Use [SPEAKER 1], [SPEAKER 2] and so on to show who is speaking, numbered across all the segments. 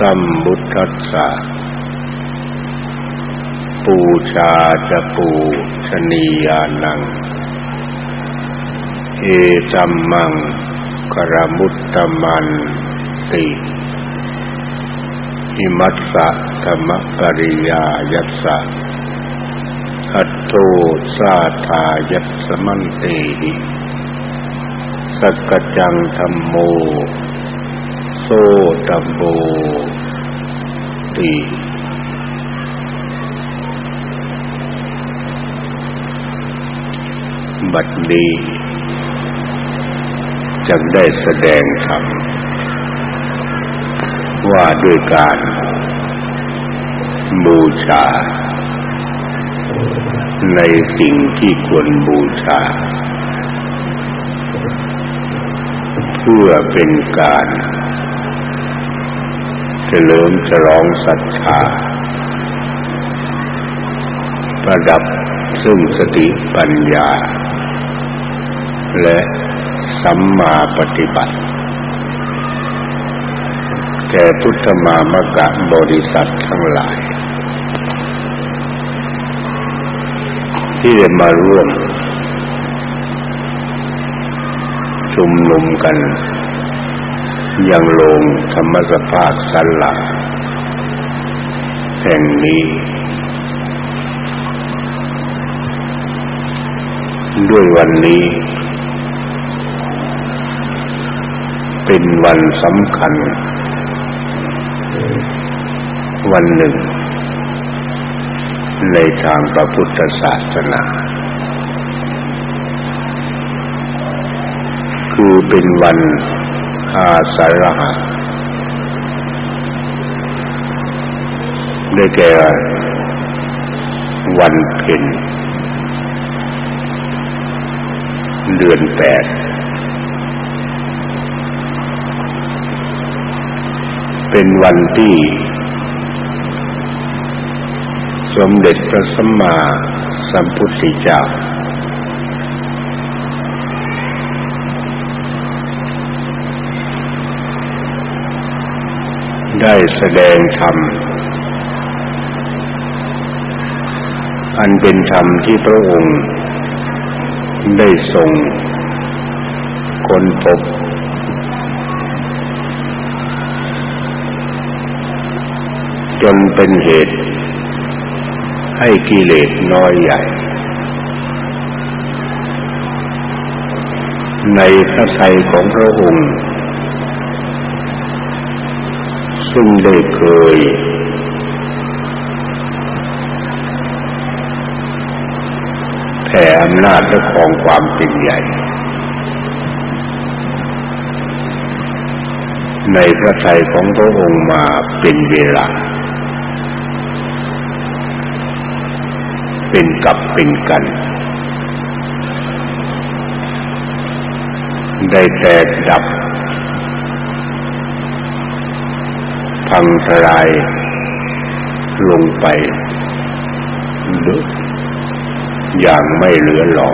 [SPEAKER 1] สัมบุทธัสสะปูชาจะปูชนียานัง เอจัมมังกรมุตตมันติอิมัสสะธรรมปริยายัสสะอัตโตสาธายัสมันเตหิสักจังธรรมโมโซตัมโบ ติบัดนี้จึงได้แสดงธรรมว่าด้วยการบูชา ในสิ่งที่ควรบูชา เพื่อเป็นการ เฉลิมฉลองศรัทธาประดับซึ่งสติปัญญา และสัมมาปฏิบัติ แก่พุทธมามกะบริษัททั้งหลาย ที่ได้มาร่วม ชุมนุมกัน ยังลงธรรมสภาคสันหลาแห่งนี้ ด้วยวันนี้ เป็นวันสำคัญ วันหนึ่ง ในทางพระพุทธศาสนา คือเป็นวัน อาสาฬหะได้แก่วันเพ็ญเดือนแปดเป็นวันที่ สมเด็จพระสัมมาสัมพุทธเจ้า ได้แสดงธรรม อันเป็นธรรมที่พระองค์ ได้ทรงคนพบ จนเป็นเหตุ ให้กิเลสน้อยใหญ่ ในพระทัยของพระองค์ ซึ่งได้เคย แผ่อำนาจและของความเป็นใหญ่ ในพระทัยของพระองค์มาเป็นเวลา เป็นกับเป็นกันได้แตกดับ พังทลายลงไปหรืออย่างไม่เหลือหลอ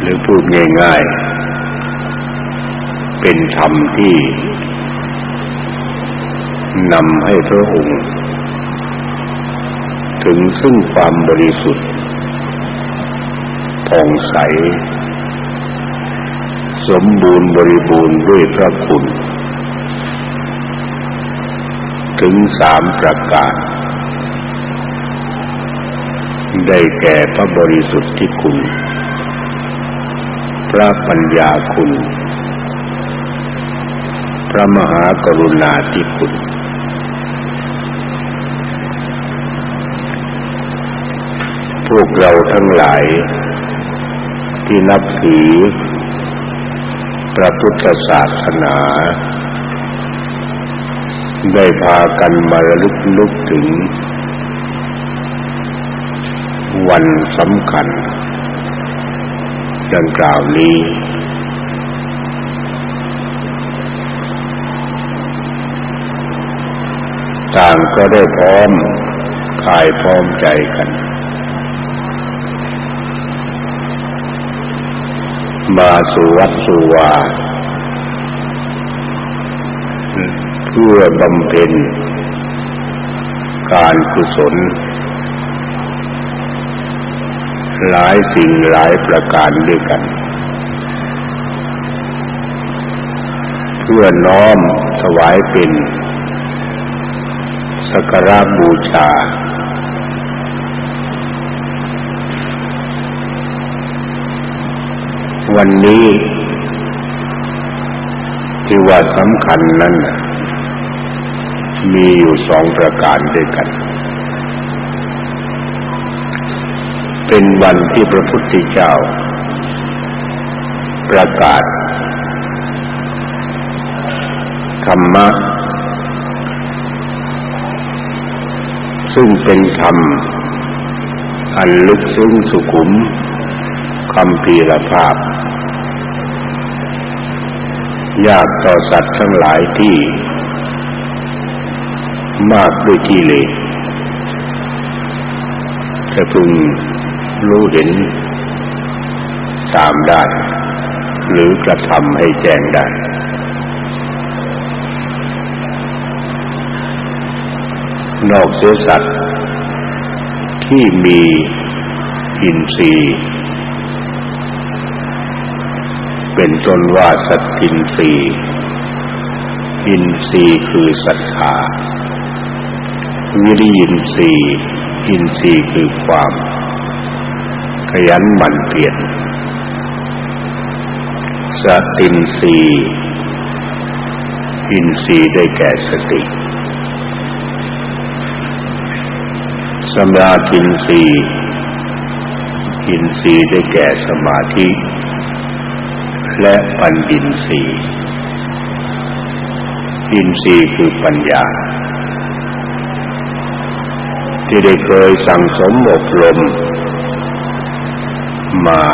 [SPEAKER 1] หรือพูดง่าย ๆ เป็นธรรมที่นำให้พระองค์ ถึงซึ่งความบริสุทธิ์ผ่องใส สมบูรณ์บริบูรณ์ด้วยพระคุณ ถึงสามประการได้แก่พระบริสุทธิ์ที่คุณ พระปัญญาคุณ พระมหากรุณาธิคุณ พวกเราทั้งหลายที่นับถือ พระพุทธศาสนา ได้พากันมาระลึกนึกถึง วันสำคัญ ดังกล่าวนี้ ต่างก็ได้พร้อมคายพร้อมใจกัน มาสู่วัดสู่วาเพื่อบำเพ็ญการกุศล หลายสิ่งหลายประการด้วยกัน เพื่อน้อมถวายเป็นสักการบูชา วันนี้ ที่ว่าสำคัญนั้นมีอยู่สองประการด้วยกัน เป็นวันที่พระพุทธเจ้า ประกาศธรรมะ ซึ่งเป็นธรรม อันลึกซึ้งสุขุมคำพีรภาพ ยากต่อสัตว์ทั้งหลายที่ มากด้วยกิเลสจะพึงรู้เห็นตามได้ หรือกระทำให้แจ้งได้ นอกเสียสัตว์ที่มีอินทรีย์ เป็นต้นว่าสัตทินทรีย์อินทรีย์คือศรัทธาวิริยินทรีย์อินทรีย์คือความขยันหมั่นเพียรสตินทรีย์อินทรีย์ได้แก่สติสมาธินทรีย์อินทรีย์ได้แก่สมาธิ และปัญญินทรีย์อินทรีย์คือปัญญา ที่ได้เคยสั่งสมอบรม มา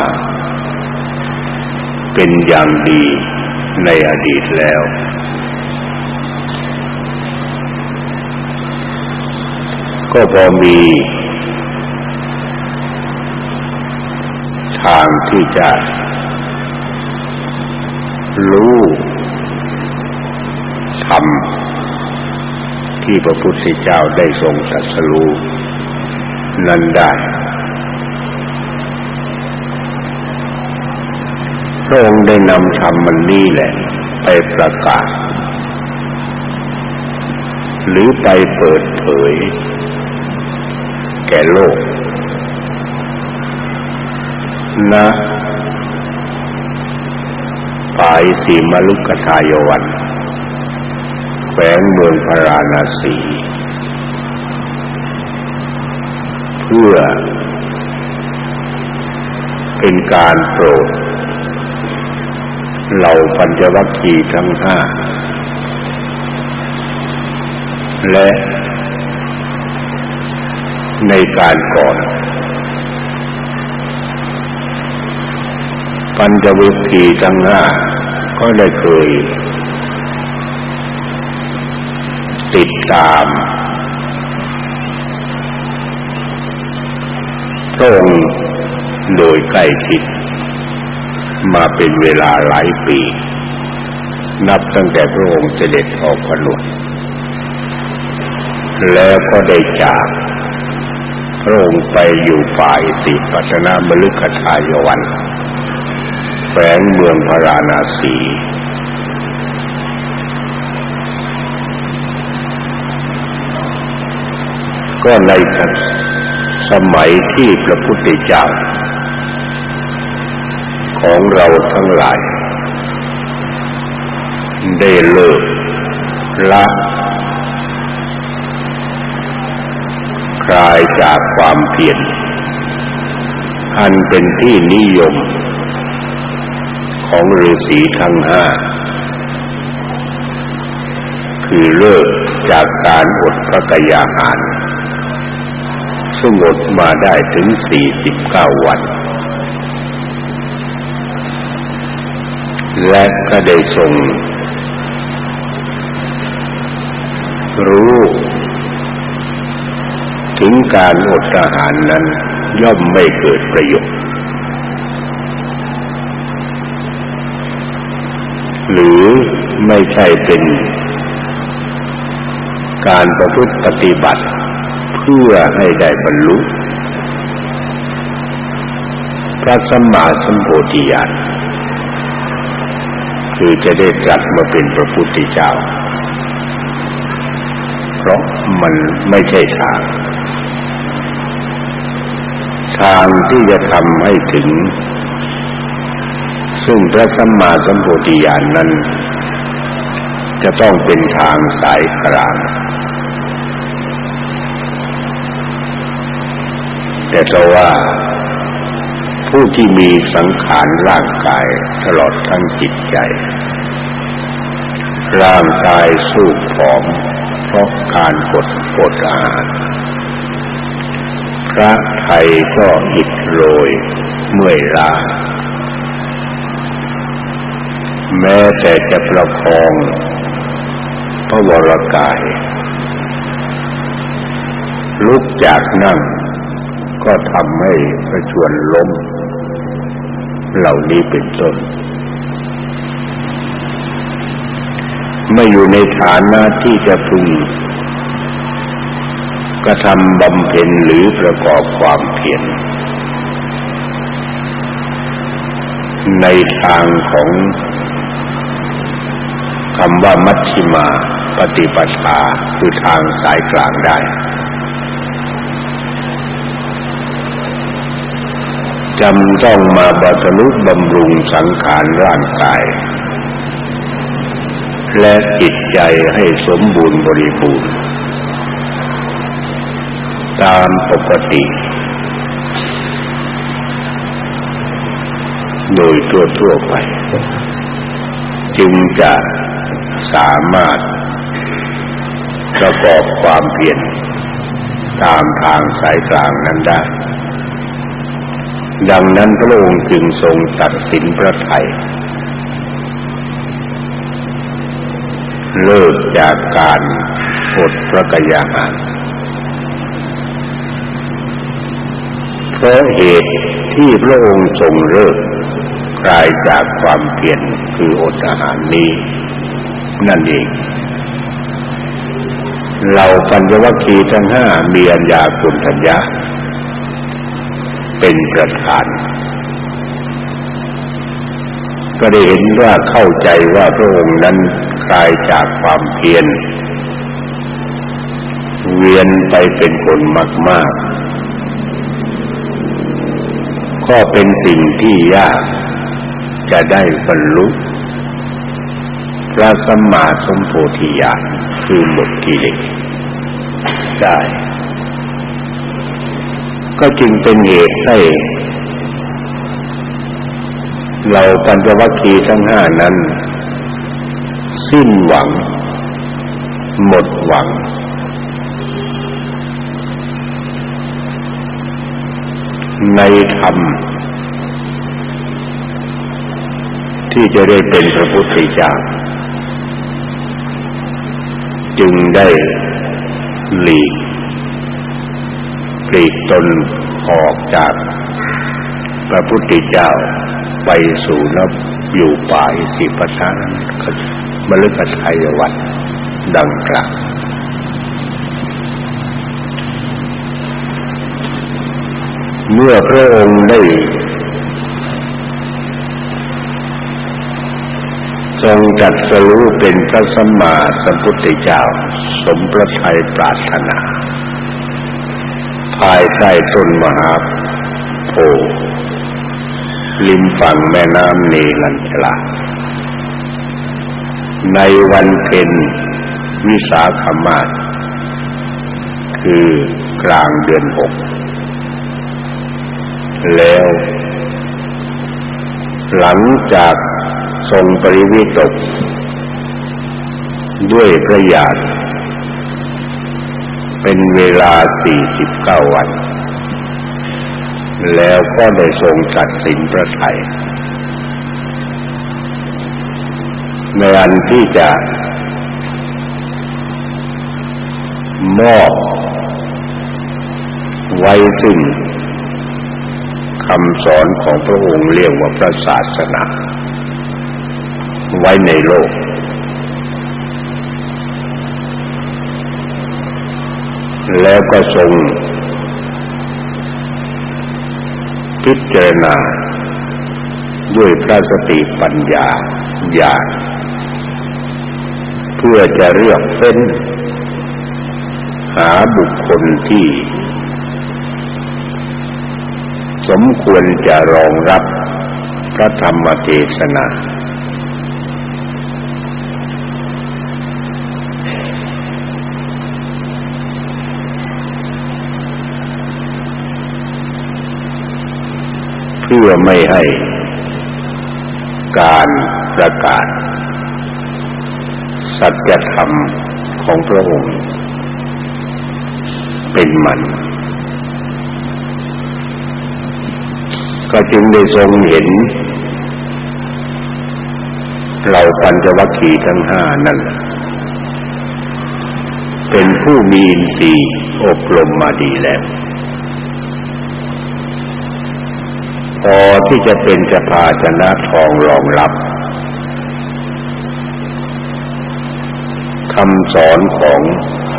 [SPEAKER 1] เป็นอย่างดีในอดีตแล้ว ก็พอมีทางที่จะ รู้ทำที่พระพุทธเจ้าได้ทรงตรัสรู้นั้นได้พระองค์ได้นำธรรมมันนี้แหละ ไปประกาศ หรือไปเปิดเผย แก่โลก นะ ปายสีมลุกทายวันแขวงเมืองพาราณสี เพื่อ เป็นการโปรดเหล่าปัญจวัคคีย์ทั้งห้าและในการก่อน ปัญจวัคคีย์ทั้งห้า ก็ได้เคย ติดตามพระองค์โดยใกล้ชิดมาเป็นเวลาหลายปี นับตั้งแต่พระองค์เสด็จออกผนวดแล้วก็ได้จากพระองค์ไปอยู่ฝ่ายสิปัชนามฤคทายวัน แฝงเมืองพาราณสี ก็ในสมัยที่พระพุทธเจ้า ของเราทั้งหลาย ได้เลิกละคลายจากความเพียรอันเป็นที่นิยม ของฤาษีทั้งห้าคือเลิกจากการอดพระกยาหาร ซึ่งอดมาได้ถึงสี่สิบเก้าวัน และก็ได้ทรงรู้ ถึงการอดอาหารนั้นย่อมไม่เกิดประโยชน์ หรือ ไม่ใช่เป็นการประพฤติปฏิบัติเพื่อให้ได้บรรลุพระสัมมาสัมโพธิญาณคือจะได้ตรัสมาเป็นพระพุทธเจ้า เพราะมันไม่ใช่ทาง ทางที่จะทำให้ถึง ซึ่งพระสัมมาสัมโพธิญาณนนั้น จะต้องเป็นทางสายกลาง แต่ก็ว่า ผู้ที่มีสังขารร่างกายตลอดทั้งจิตใจ ร่างกายสู้ผอมเพราะการกดกดอาหารพระไทยก็อิดโรยเมื่อยล้าแม้แต่จะประคอง พระวรกาย ลุกจากนั่ง ก็ทำให้ประชวนล้มเหล่านี้เป็นต้นไม่อยู่ในฐานะที่จะพึงกระทำบำเพ็ญหรือประกอบความเพียรในทางของคำว่ามัชฌิมา ปฏิปทาคือทางสายกลางได้จำต้องมาบัตรุบำรุงสังขารร่างกาย และจิตใจให้สมบูรณ์บริบูรณ์ ตามปกติ โดยทั่วทั่วไป จึงจะสามารถ ประกอบความเพียรตามทางสายกลางนั้นได้ ดังนั้นพระองค์จึงทรงตัดสินพระไทยเลิกจากการอดพระกยาหารเพราะเหตุที่พระองค์ทรงเลิกกลายจากความเพียรคืออดอาหารนี้ นั่นเอง เราปัญญวัคคีย์ทั้งห้ามีอัญญาคุณทัญญาเป็นประธาน ก็ได้เห็นว่าเข้าใจว่าพระองค์นั้นคลายจากความเพียรเวียนไปเป็นคนมาก ๆ ก็เป็นสิ่งที่ยากจะได้บรรลุ ระสัมมาสัมโพธิญาณคือหมดกิเลสได้ ก็จึงเป็นเหตุให้เราปัญจวัคคีย์ทั้งห้านั้น สิ้นหวัง หมดหวัง ในธรรมที่จะได้เป็นพระพุทธเจ้า จึงได้หลีกปลีกตนออกจากพระพุทธเจ้าไปสู่นับอยู่ป่าอิสิปทานมฤคทายวัดดังกล่าวเมื่อพระองค์ได้ ทรงจัดสรู้เป็นพระสัมมาสัมพุทธเจ้า สมพระทัยปรารถนา ภายใต้ต้นมหาโพธิ์ริมฝั่งแม่น้ำเนลัญชลาในวันเพ็ญวิสาขมาศคือกลางเดือนหก แล้ว หลังจาก ทรงปริวิตกด้วยพระญาติเป็นเวลาสี่สิบเก้าวัน แล้วก็ได้ทรงตัดสินพระไทยในอันที่จะมอบไว้ซึ่งคำสอนของพระองค์เรียกว่าพระศาสนา ไว้ในโลก แล้วก็ทรงพิจารณา ด้วยพระสติปัญญาญาณเพื่อจะเลือกเฟ้น หาบุคคลที่ สมควรจะรองรับพระธรรมเทศนาเพื่อไม่ให้การประกาศ สัจธรรมของพระองค์ เป็นมัน ก็จึงได้ทรงเห็นเราปัญจวัคคีย์ทั้งห้านั่น เป็นผู้มีอินทรีย์อบรมมาดีแล้ว พอที่จะเป็นจะพาชนะทองรองรับคำสอนของ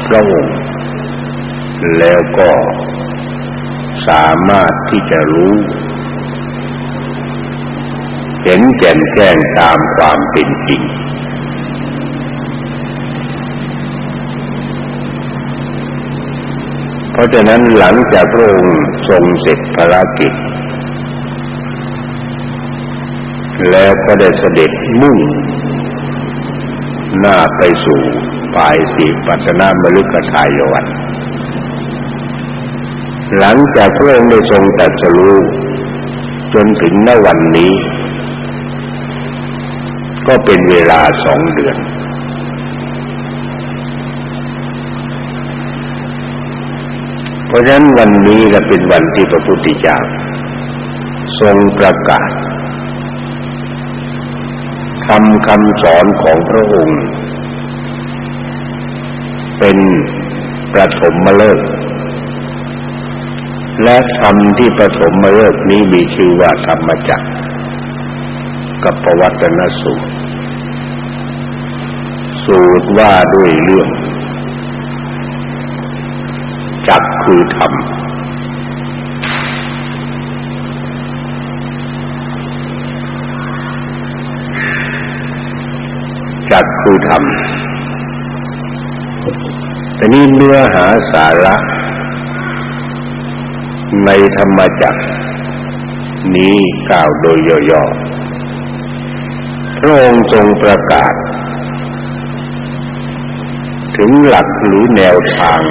[SPEAKER 1] พระองค์ แล้วก็สามารถที่จะรู้เห็นแก่นแก้งตามความเป็นจริง เพราะฉะนั้นหลังจากพระองค์ทรงเสร็จภารกิจ แล้วก็ได้เสด็จมุ่ง หน้าไปสู่ปลายสีปัตนามฤกทายวันหลังจากพระองค์ได้ทรงตรัสรู้จนถึงณวันนี้ ก็เป็นเวลาสองเดือน เพราะฉะนั้นวันนี้จะเป็นวันที่พระพุทธเจ้าทรงประกาศ ทำคำสอนของพระองค์ เป็นประถมมาเลิกและธรรมที่ประถมมาเลิกนี้มีชื่อว่าธรรมจักรกับปวัตนสูตร สูตรว่าด้วยเรื่อง จักคือธรรม จักคือธรรมแต่นี่เนื้อหาสาระ ในธรรมจักรนี้กล่าวโดยย่อๆพระองค์ทรงประกาศ ถึงหลักหรือแนวทาง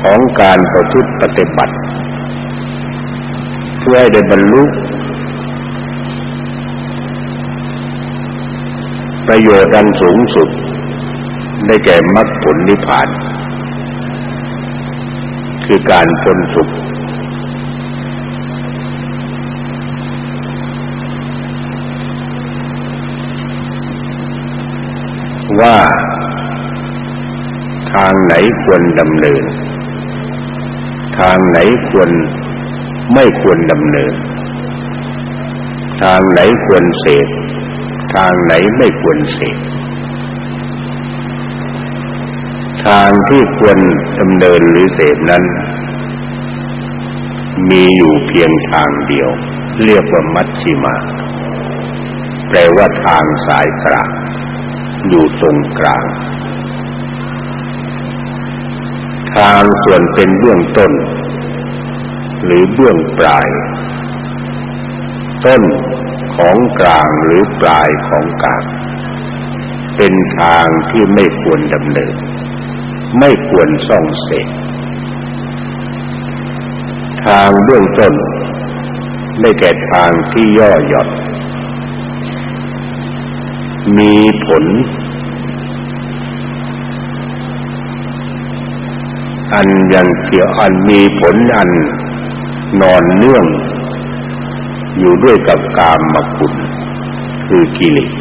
[SPEAKER 1] ของการประพฤติปฏิบัติ เพื่อให้ได้บรรลุ ประโยชน์อันสูงสุด ได้แก่มรรคผลนิพพาน คือการพ้นทุกข์ว่าทางไหนควรดำเนิน ทางไหนควรไม่ควรดำเนิน ทางไหนควรเสพ ทางไหนไม่ควรเสพทางที่ควรดำเนินหรือเสพนั้น มีอยู่เพียงทางเดียว เรียกว่ามัชชิมา แปลว่าทางสายกลางอยู่ตรงกลาง ทางส่วนเป็นเบื้องต้น หรือเบื้องปลาย ต้น ของกลางหรือปลายของกลาง เป็นทางที่ไม่ควรดำเนิน ไม่ควรส่องเสกทางเบื้องต้น ได้แก่ทางที่ย่อหย่อนมีผล อันยังเกี่ยวอันมีผลอันนอนเนื่อง อยู่ด้วยกับกามมาคุณคือกิเลส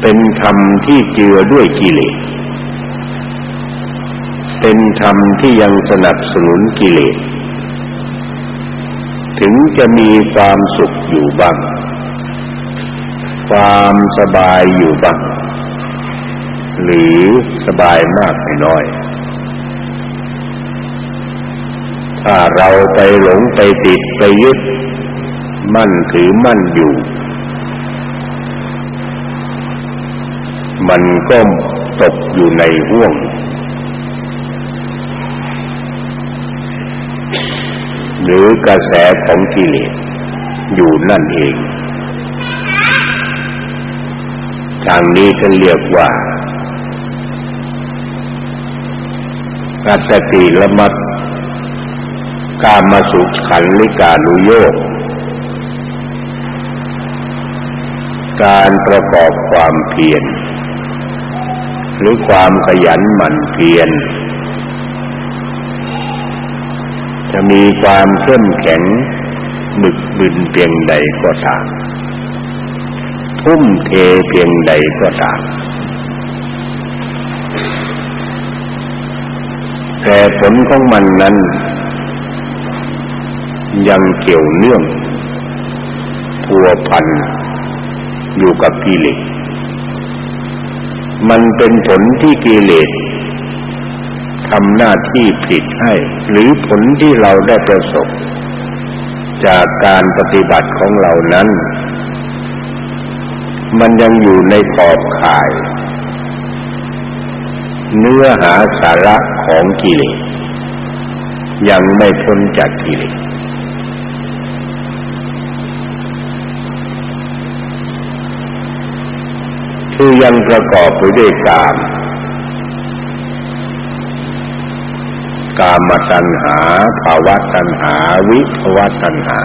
[SPEAKER 1] เป็นธรรมที่เจือด้วยกิเลส เป็นธรรมที่ยังสนับสนุนกิเลส ถึงจะมีความสุขอยู่บ้าง ความสบายอยู่บ้าง หรือสบายมากไม่น้อย ถ้าเราไปหลงไปติดไปยึด มั่นถือมั่นอยู่ มันก็ตกอยู่ในห่วง หรือกระแสของกิเลสอยู่นั่นเอง ทางนี้ก็เรียกว่ากัสติละมัด กามาสุขันลิกานุโยกการประกอบความเพียรหรือความขยันหมั่นเพียรจะมีความเข้มแข็งหมึกบึนเพียงใดก็ตามทุ่มเทเพียงใดก็ตามแต่ผลของมันนั้น ยังเกี่ยวเนื่องพัวพันอยู่กับกิเลส มันเป็นผลที่กิเลสทำหน้าที่ผิดให้ หรือผลที่เราได้ประสบ จากการปฏิบัติของเรานั้น มันยังอยู่ในขอบข่าย เนื้อหาสาระของกิเลส ยังไม่พ้นจากกิเลส คือยังประกอบไปด้วยกาม กามตัณหาภาวะตัณหา วิภาวะตัณหา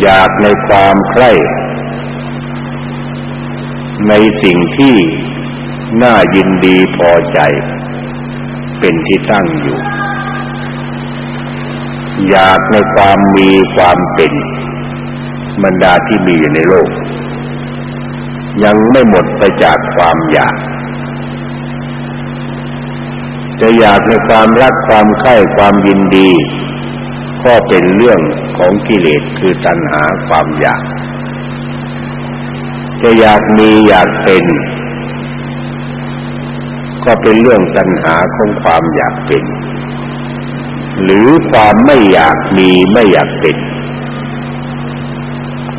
[SPEAKER 1] อยากในความใคร่ในสิ่งที่น่ายินดีพอใจ เป็นที่ตั้งอยู่ อยากในความมีความเป็น บรรดาที่มีอยู่ในโลก ยังไม่หมดไปจากความอยาก จะอยากในความรักความใคร่ความยินดี ก็เป็นเรื่องของกิเลสคือตัณหาความอยาก จะอยากมีอยากเป็น ก็เป็นเรื่องตัณหาของความอยากเป็น หรือความไม่อยากมีไม่อยากเป็น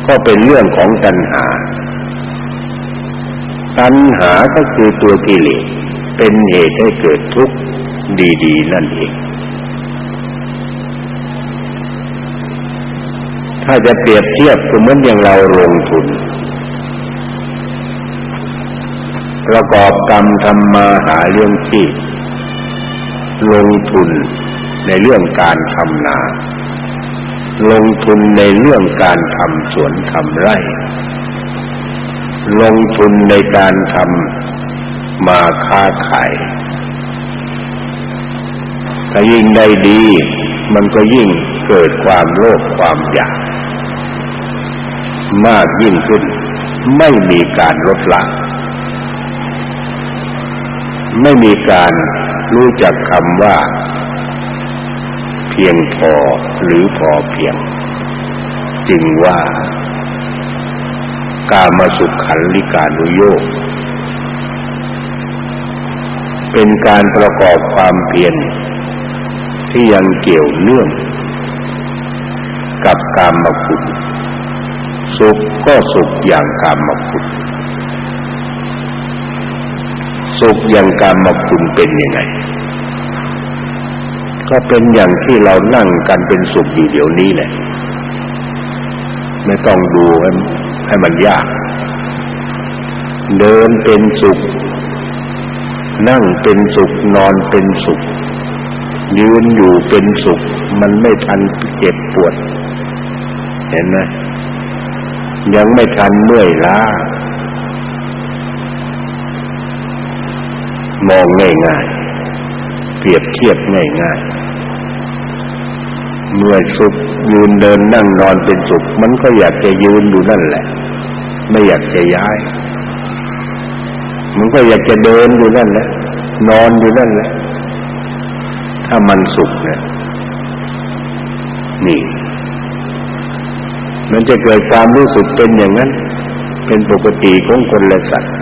[SPEAKER 1] ก็เป็นเรื่องของตัณหา ตัณหาก็คือตัวกิเลสเป็นเหตุให้เกิดทุกข์ดี ๆ นั่นเอง ถ้าจะเปรียบเทียบก็เหมือนอย่างเราลงทุน ประกอบกรรมทำมาหาเรื่องที่ลงทุนในเรื่องการทำนา ลงทุนในเรื่องการทำสวนทำไร่ ลงทุนในการทำมาค้าขายถ้ายิ่งได้ดี มันก็ยิ่งเกิดความโลภความอยาก มากยิ่งขึ้น ไม่มีการลดละ ไม่มีการรู้จักคำว่า พียงพอหรือพอเพียง จึงว่ากามาสุขขันลิกานุโยกเป็นการประกอบความเพียรที่ยังเกี่ยวเนื่อง กับกามคุณสุขก็สุขอย่างกามคุณสุขอย่างกามคุณเป็นยังไง ก็เป็นอย่างที่เรานั่งกันเป็นสุขอยู่เดี๋ยวนี้แหละ ไม่ต้องดูให้มันยาก เดินเป็นสุข นั่งเป็นสุขนอนเป็นสุข ยืนอยู่เป็นสุข มันไม่ทันเจ็บปวด เห็นไหมยังไม่ทันเมื่อยล้ามองง่ายๆ รียบเทียบง่ายๆ เมื่อสุขยืนเดินนั่งนอนเป็นสุขมันก็อยากจะยืนอยู่นั่นแหละ ไม่อยากจะย้าย มันก็อยากจะเดินอยู่นั่นแหละ นอนอยู่นั่นแหละ ถ้ามันสุขเนี่ยนี่ มันจะเกิดความรู้สึกเป็นอย่างนั้น เป็นปกติของคนและสัตว์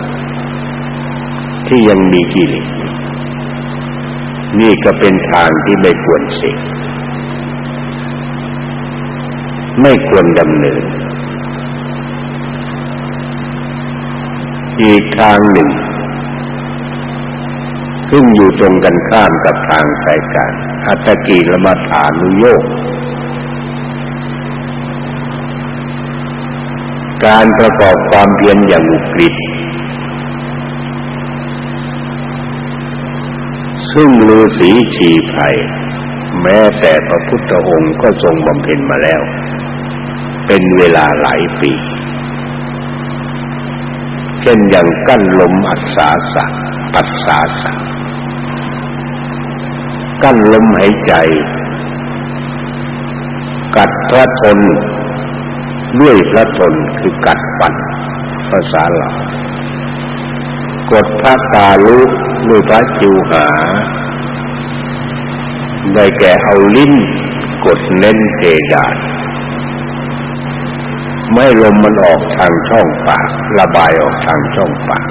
[SPEAKER 1] ที่ยังมีกิเลส นี่ก็เป็นทางที่ไม่ควรเสกไม่ควรดำเนิน อีกทางหนึ่ง ซึ่งอยู่ตรงกันข้ามกับทางสายการอัตตกีละมาฐานุโยกการประกอบความเพียรอย่างอุกฤษ ซึ่งฤาษีชีไพรแม้แต่พระพุทธองค์ก็ทรงบำเพ็ญมาแล้ว เป็นเวลาหลายปี เช่นอย่างกั้นลมอัศาสะปัสสาสะกั้นลมหายใจ กัดพระทนด้วยพระทนคือกัดปันภาษาเรากดพระตาลุ ด้วยพระจิวหา ได้แก่เอาลิ้นกดเน้นเพดานไม่ลมมันออกทางช่องปาก ระบายออกทางช่องปาก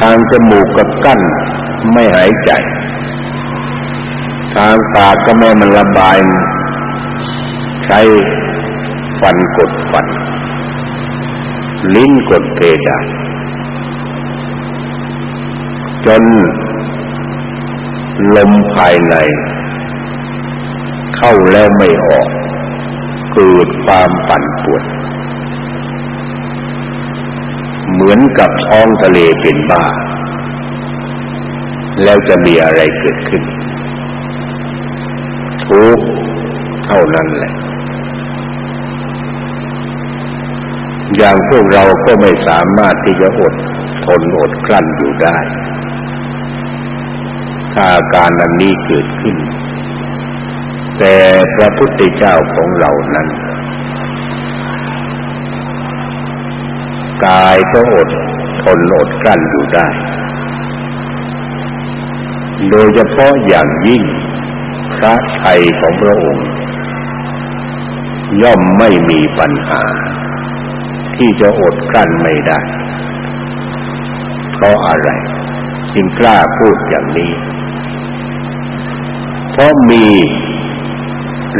[SPEAKER 1] ทางจมูกกับกั้นไม่หายใจ ทางปากก็แม่มันระบาย ใช้ฟันกดฟัน ลิ้นกดเพดาน จนลมภายใน เข้าแล้วไม่ออก เกิดความปั่นป่วน เหมือนกับท้องทะเลเป็นบ้า แล้วจะมีอะไรเกิดขึ้น ทุกเท่านั้นแหละ อย่างพวกเราก็ไม่สามารถที่จะอดทนอดกลั้นอยู่ได้ ถ้าอาการอันนี้เกิดขึ้น แต่พระพุทธเจ้าของเรานั้น กายก็อดทนอดกลั้นอยู่ได้ โดยเฉพาะอย่างยิ่งพระชัยของพระองค์ ย่อมไม่มีปัญหา ที่จะอดกลั้นไม่ได้ เพราะอะไรจึงกล้าพูดอย่างนี้ เพราะมี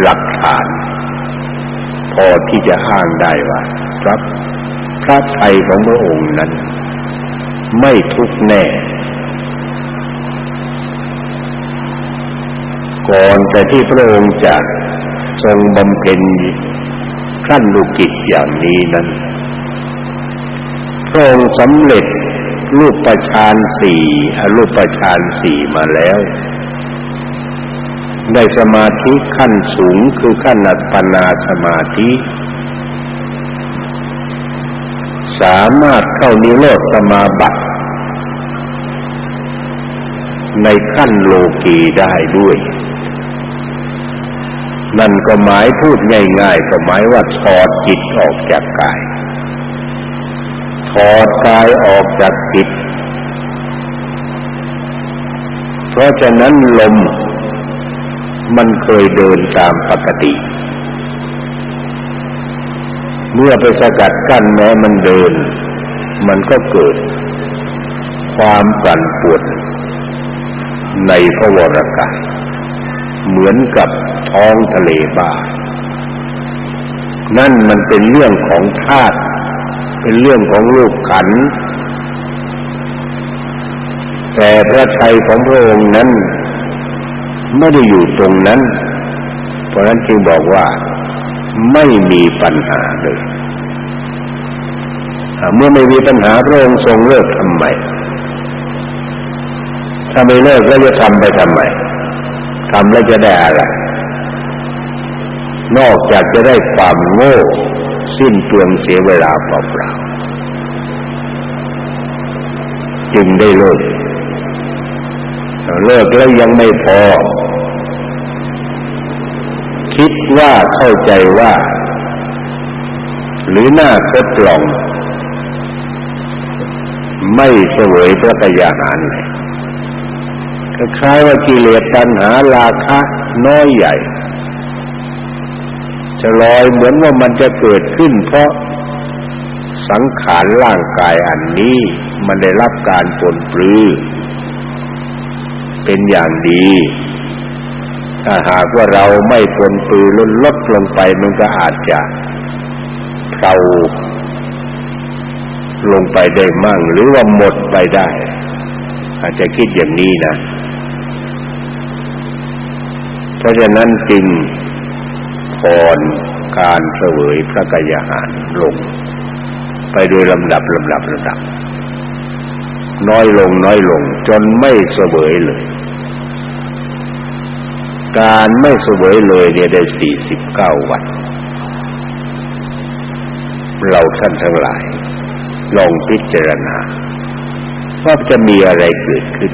[SPEAKER 1] หลักฐาน พอที่จะอ้างได้ว่าครับพระไทยของพระองค์นั้น ไม่ทุกแน่ ก่อนแต่ที่พระองค์จะทรงบำเพ็ญขั้นลูกิจอย่างนี้นั้นพระองค์สำเร็จรูปประชานสี่อรูปประชานสี่มาแล้ว ได้สมาธิขั้นสูงคือขั้นอัปปนาสมาธิ สามารถเข้านิโรธสมาบัติ ในขั้นโลกีได้ด้วย นั่นก็หมายพูดง่ายๆก็หมายว่าถอดจิตออกจากกาย ถอดกายออกจากจิต เพราะฉะนั้นลม มันเคยเดินตามปกติ เมื่อไปสกัดกั้นแม้มันเดิน มันก็เกิด ความปั่นป่วนในพระวรกายเหมือนกับท้องทะเลบ้า นั่นมันเป็นเรื่องของธาตุเป็นเรื่องของรูปขัน แต่พระทัยของพระองค์นั้น ไม่ได้อยู่ตรงนั้น เพราะนั้นจึงบอกว่าไม่มีปัญหาเลยเมื่อไม่มีปัญหาพระองค์ทรงเลิกทำไมถ้าไม่เลิกแล้วจะทำไปทำไมทำแล้วจะได้อะไร นอกจากจะได้ความโง่สิ้นเปลืองเสียเวลาเปล่าๆจึงได้เลิกเลิกแล้วยังไม่พอ ว่าเข้าใจว่า หรือหน้าทดลอง ไม่เสวยพระกยาหารเลยคล้ายว่ากิเลสตัณหาราคะน้อยใหญ่จะลอยเหมือนว่ามันจะเกิดขึ้น เพราะสังขารร่างกายอันนี้มันได้รับการปนปลือ เป็นอย่างดี ถ้าหากว่าเราไม่ปนปือลดลดลงไปมันก็อาจจะเราลงไปได้มั่ง หรือว่าหมดไปได้ อาจจะคิดอย่างนี้นะ เพราะฉะนั้นจึงผ่อนการเสวยพระกายอาหารลง ไปโดยลำดับลำดับลำดับ น้อยลงน้อยลง จนไม่เสวยเลย การไม่เสวยเลยเนี่ยได้สี่สิบเก้าวัน เราท่านทั้งหลาย ลองพิจารณา ว่าจะมีอะไรเกิดขึ้น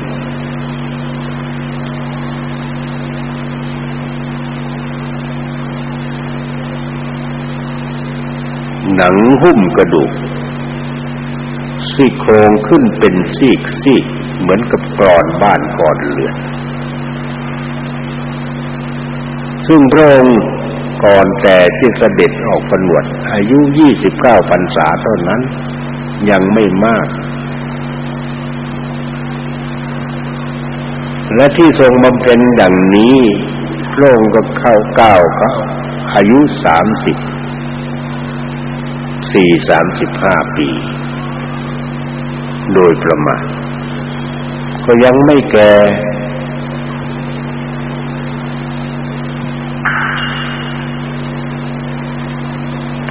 [SPEAKER 1] หนังหุ้มกระดูกซี่โครงขึ้นเป็นซีกซีกเหมือนกับกรอนบ้านกรอนเรือน ซึ่งพระองค์ก่อนแต่ที่เสด็จออกผนวด อายุยี่สิบเก้าพรรษาเท่านั้น ยังไม่มาก และที่ทรงบำเพ็ญดังนี้ พระองค์ก็เข้าเก้าเขาอายุสามสิบสี่สามสิบห้าปี โดยประมาณก็ยังไม่แก่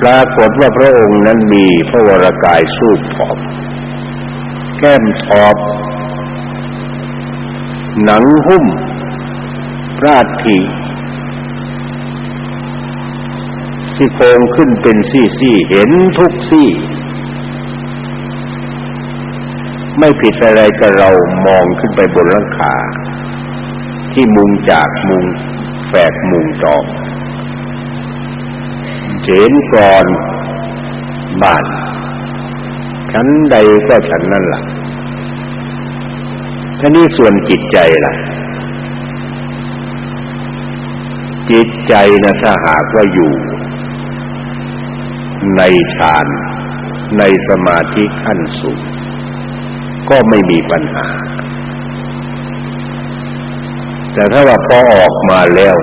[SPEAKER 1] ปรากฏว่าพระองค์นั้นมีพระวรากายสู้ผอมแก้มทอบ หนังหุ้มราดทีซี่โครงขึ้นเป็นซี่ๆเห็นทุกซี่ ไม่ผิดอะไรกับเรามองขึ้นไปบนหลังคาที่มุงจากมุงแฝกมุงจอง เห็นก่อนบ้านชั้นใดก็ชั้นนั่นล่ะท่านี้ส่วนจิตใจล่ะ จิตใจนะถ้าหากว่าอยู่ ในฌานในสมาธิขั้นสูงก็ไม่มีปัญหา แต่ถ้าว่าพอออกมาแล้ว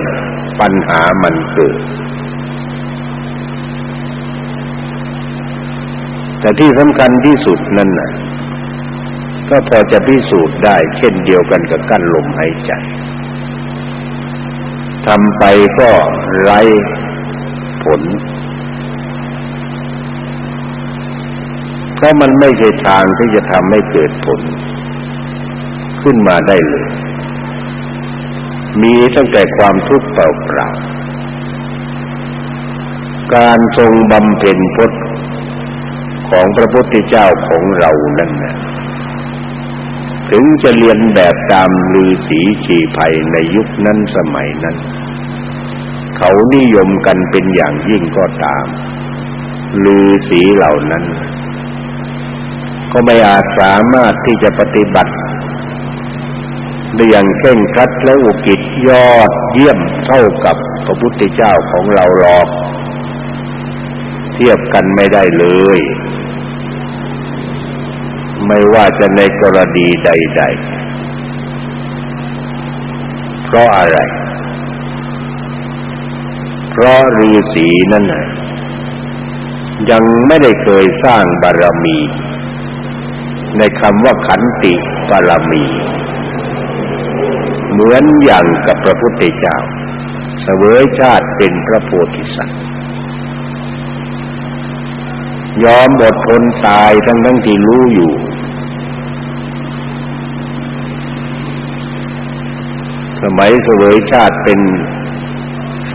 [SPEAKER 1] ปัญหามันเกิด แต่ที่สำคัญที่สุดนั่นน่ะก็พอจะพิสูจน์ได้ เช่นเดียวกันกับกั้นลมหายใจทำไปก็ไร้ผล เพราะมันไม่ใช่ทางที่จะทำให้เกิดผล ขึ้นมาได้เลย มีตั้งแต่ความทุกข์เปล่าๆการทรงบำเพ็ญพจน์ ของพระพุทธเจ้าของเรานั่นนะถึงจะเรียนแบบตามลือสีชีภัยในยุคนั้นสมัยนั้น เขานิยมกันเป็นอย่างยิ่งก็ตามลือสีเหล่านั้น ก็ไม่อาจสามารถที่จะปฏิบัติได้อย่างเคร่งครัดและอุกิจยอดเยี่ยมเท่ากับพระพุทธเจ้าของเราหรอก เทียบกันไม่ได้เลย ไม่ว่าจะในกรณีใด ๆ เพราะอะไร เพราะฤาษีนั่นน่ะยังไม่ได้เคยสร้างบารมี ในคำว่าขันติบารมี เหมือนอย่างกับพระพุทธเจ้าเสวยชาติเป็นพระโพธิสัตว์ยอมอดทนตายทั้งทั้งที่รู้อยู่ สมัยเสวยชาติเป็น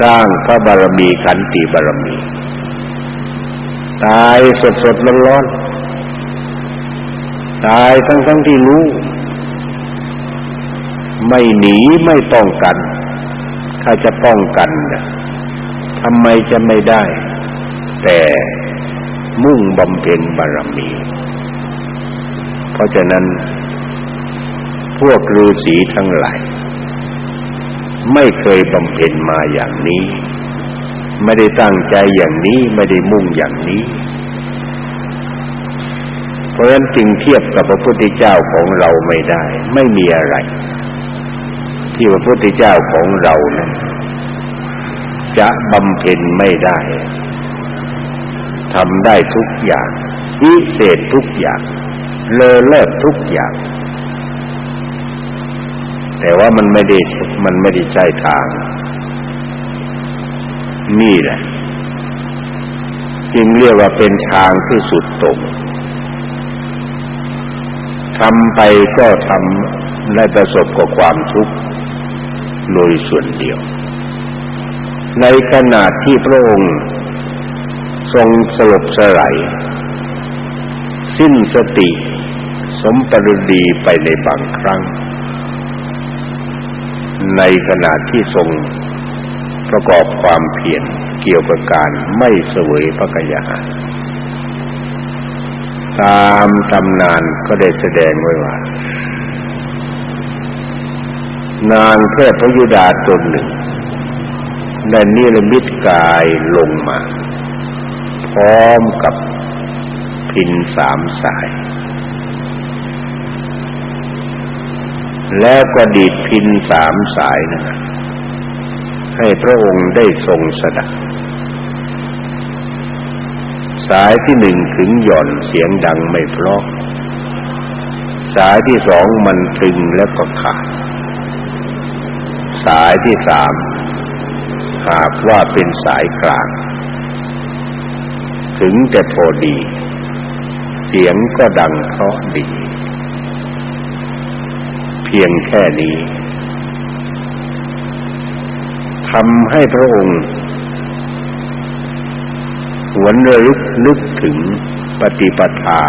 [SPEAKER 1] สร้างพระบารมีขันติบารมี ตายสดสดร้อนร้อนตายทั้งทั้งที่รู้ ไม่หนีไม่ป้องกัน ถ้าจะป้องกันนะทำไมจะไม่ได้ แต่มุ่งบำเพ็ญบารมี เพราะฉะนั้น พวกฤาษีทั้งหลาย ไม่เคยบำเพ็ญมาอย่างนี้ ไม่ได้ตั้งใจอย่างนี้ไม่ได้มุ่งอย่างนี้ เพราะฉะนั้นจึงเทียบกับพระพุทธเจ้าของเราไม่ได้ ไม่มีอะไร ที่พระพุทธเจ้าของเรานั้นจะบำเพ็ญไม่ได้ทำได้ทุกอย่างวิเศษทุกอย่าง เลอเลิศทุกอย่าง แต่ว่ามันไม่ได้มันไม่ได้ใช่ทาง นี่แหละ จึงเรียกว่าเป็นทางที่สุดตรงทำไปก็ทำได้ประสบกับความทุกข์โดยส่วนเดียว ในขณะที่พระองค์ทรงสลบสลายสิ้นสติสมปรุดีไปในบางครั้ง ในขณะที่ทรงประกอบความเพียรเกี่ยวกับการไม่เสวยพระกยาหารตามตำนานก็ได้แสดงไว้ว่า นางเทพยุดาตนหนึ่งได้นิรมิตกายลงมา พร้อมกับพินสามสาย แล้วก็ดีดพินสามสายนะให้พระองค์ได้ทรงสดับสายที่หนึ่งถึงหย่อนเสียงดังไม่เพราะ สายที่สองมันตึงแล้วก็ขาด สายที่สามหากว่าเป็นสายกลาง ถึงแต่พอดี เสียงก็ดังเพราะดี พียงแค่นี้ทำให้พระองค์หวนระลึกนึกถึงปฏิปทา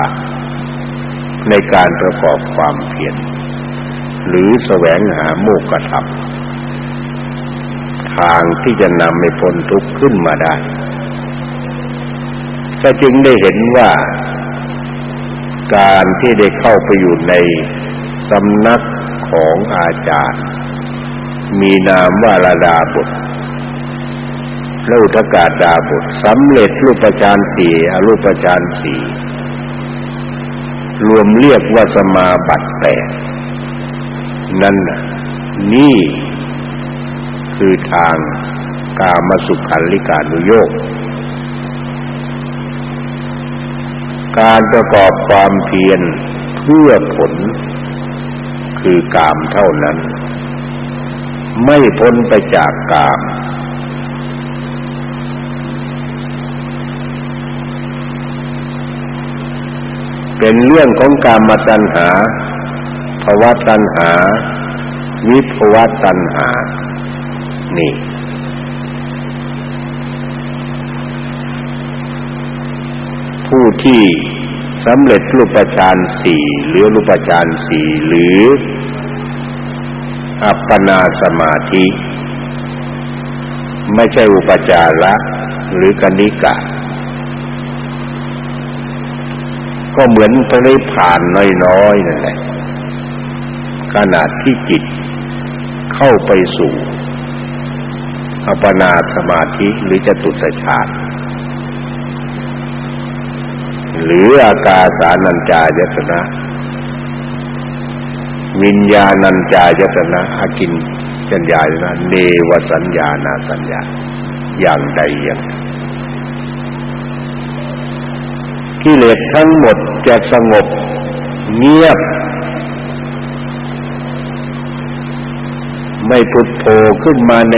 [SPEAKER 1] ในการประกอบความเพียรหรือแสวงหาโมกขธรรมทางที่จะนำให้พ้นทุกข์ขึ้นมาได้ ก็จึงได้เห็นว่า การที่ได้เข้าไปอยู่ในสำนัก ของอาจารย์ มีนามว่าลาดาบุตรและอุทกาดาบุตรสำเร็จรูปฌานสี่อรูปฌานสี่รวมเรียกว่าสมาบัติแปดนั่นน่ะนี่คือทางกามสุขันลิกานุโยกการประกอบความเพียรเพื่อผล คือกามเท่านั้น ไม่พ้นไปจากกาม เป็นเรื่องของกามตัณหาภวะตัณหา วิภวะตัณหา นี่ ผู้ที่ สำเร็จรูปฌานสี่หรือรูปฌานสี่หรือ อัปปนาสมาธิ ไม่ใช่อุปจาระหรือกนิกะ ก็เหมือนพระนิพพานน้อยๆนั่นแหละขนาดที่จิตเข้าไปสู่อัปปนาสมาธิหรือจตุตฌาน หรืออากาสานัญจายตนะวิญญาณัญจายตนะอากินจัญญาณเนวสัญญานาสัญญา อย่างใดอย่างกิเลสทั้งหมดจะสงบเงียบ ไม่พุดโผล่ขึ้นมาใน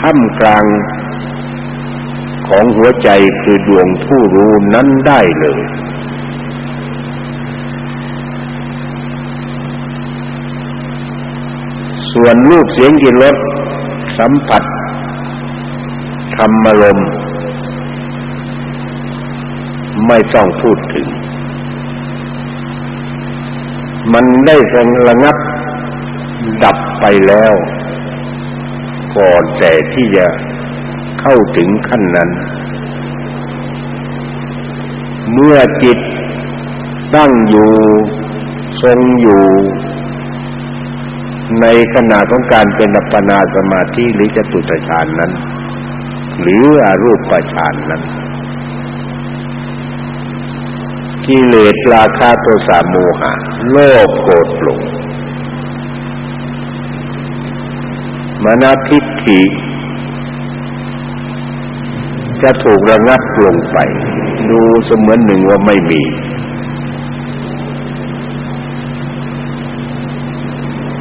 [SPEAKER 1] ถ้ำกลาง ของหัวใจคือดวงผู้รู้นั้นได้เลย ส่วนรูปเสียงกลิ่นรสสัมผัสธรรมลมไม่ต้องพูดถึง มันได้ระงับดับไปแล้ว ก่อนแต่ที่จะ เข้าถึงขั้นนั้น เมื่อจิตตั้งอยู่ทรงอยู่ ในขณะของการเป็นอัปปนาสมาธิหรือจตุตฌานนั้น หรืออรูปฌานนั้นกิเลสราคะโทสะโมหะ โลภโกรธหลงมนทิฏฐิ จะถูกระงับลงไป ดูเสมือนหนึ่งว่าไม่มี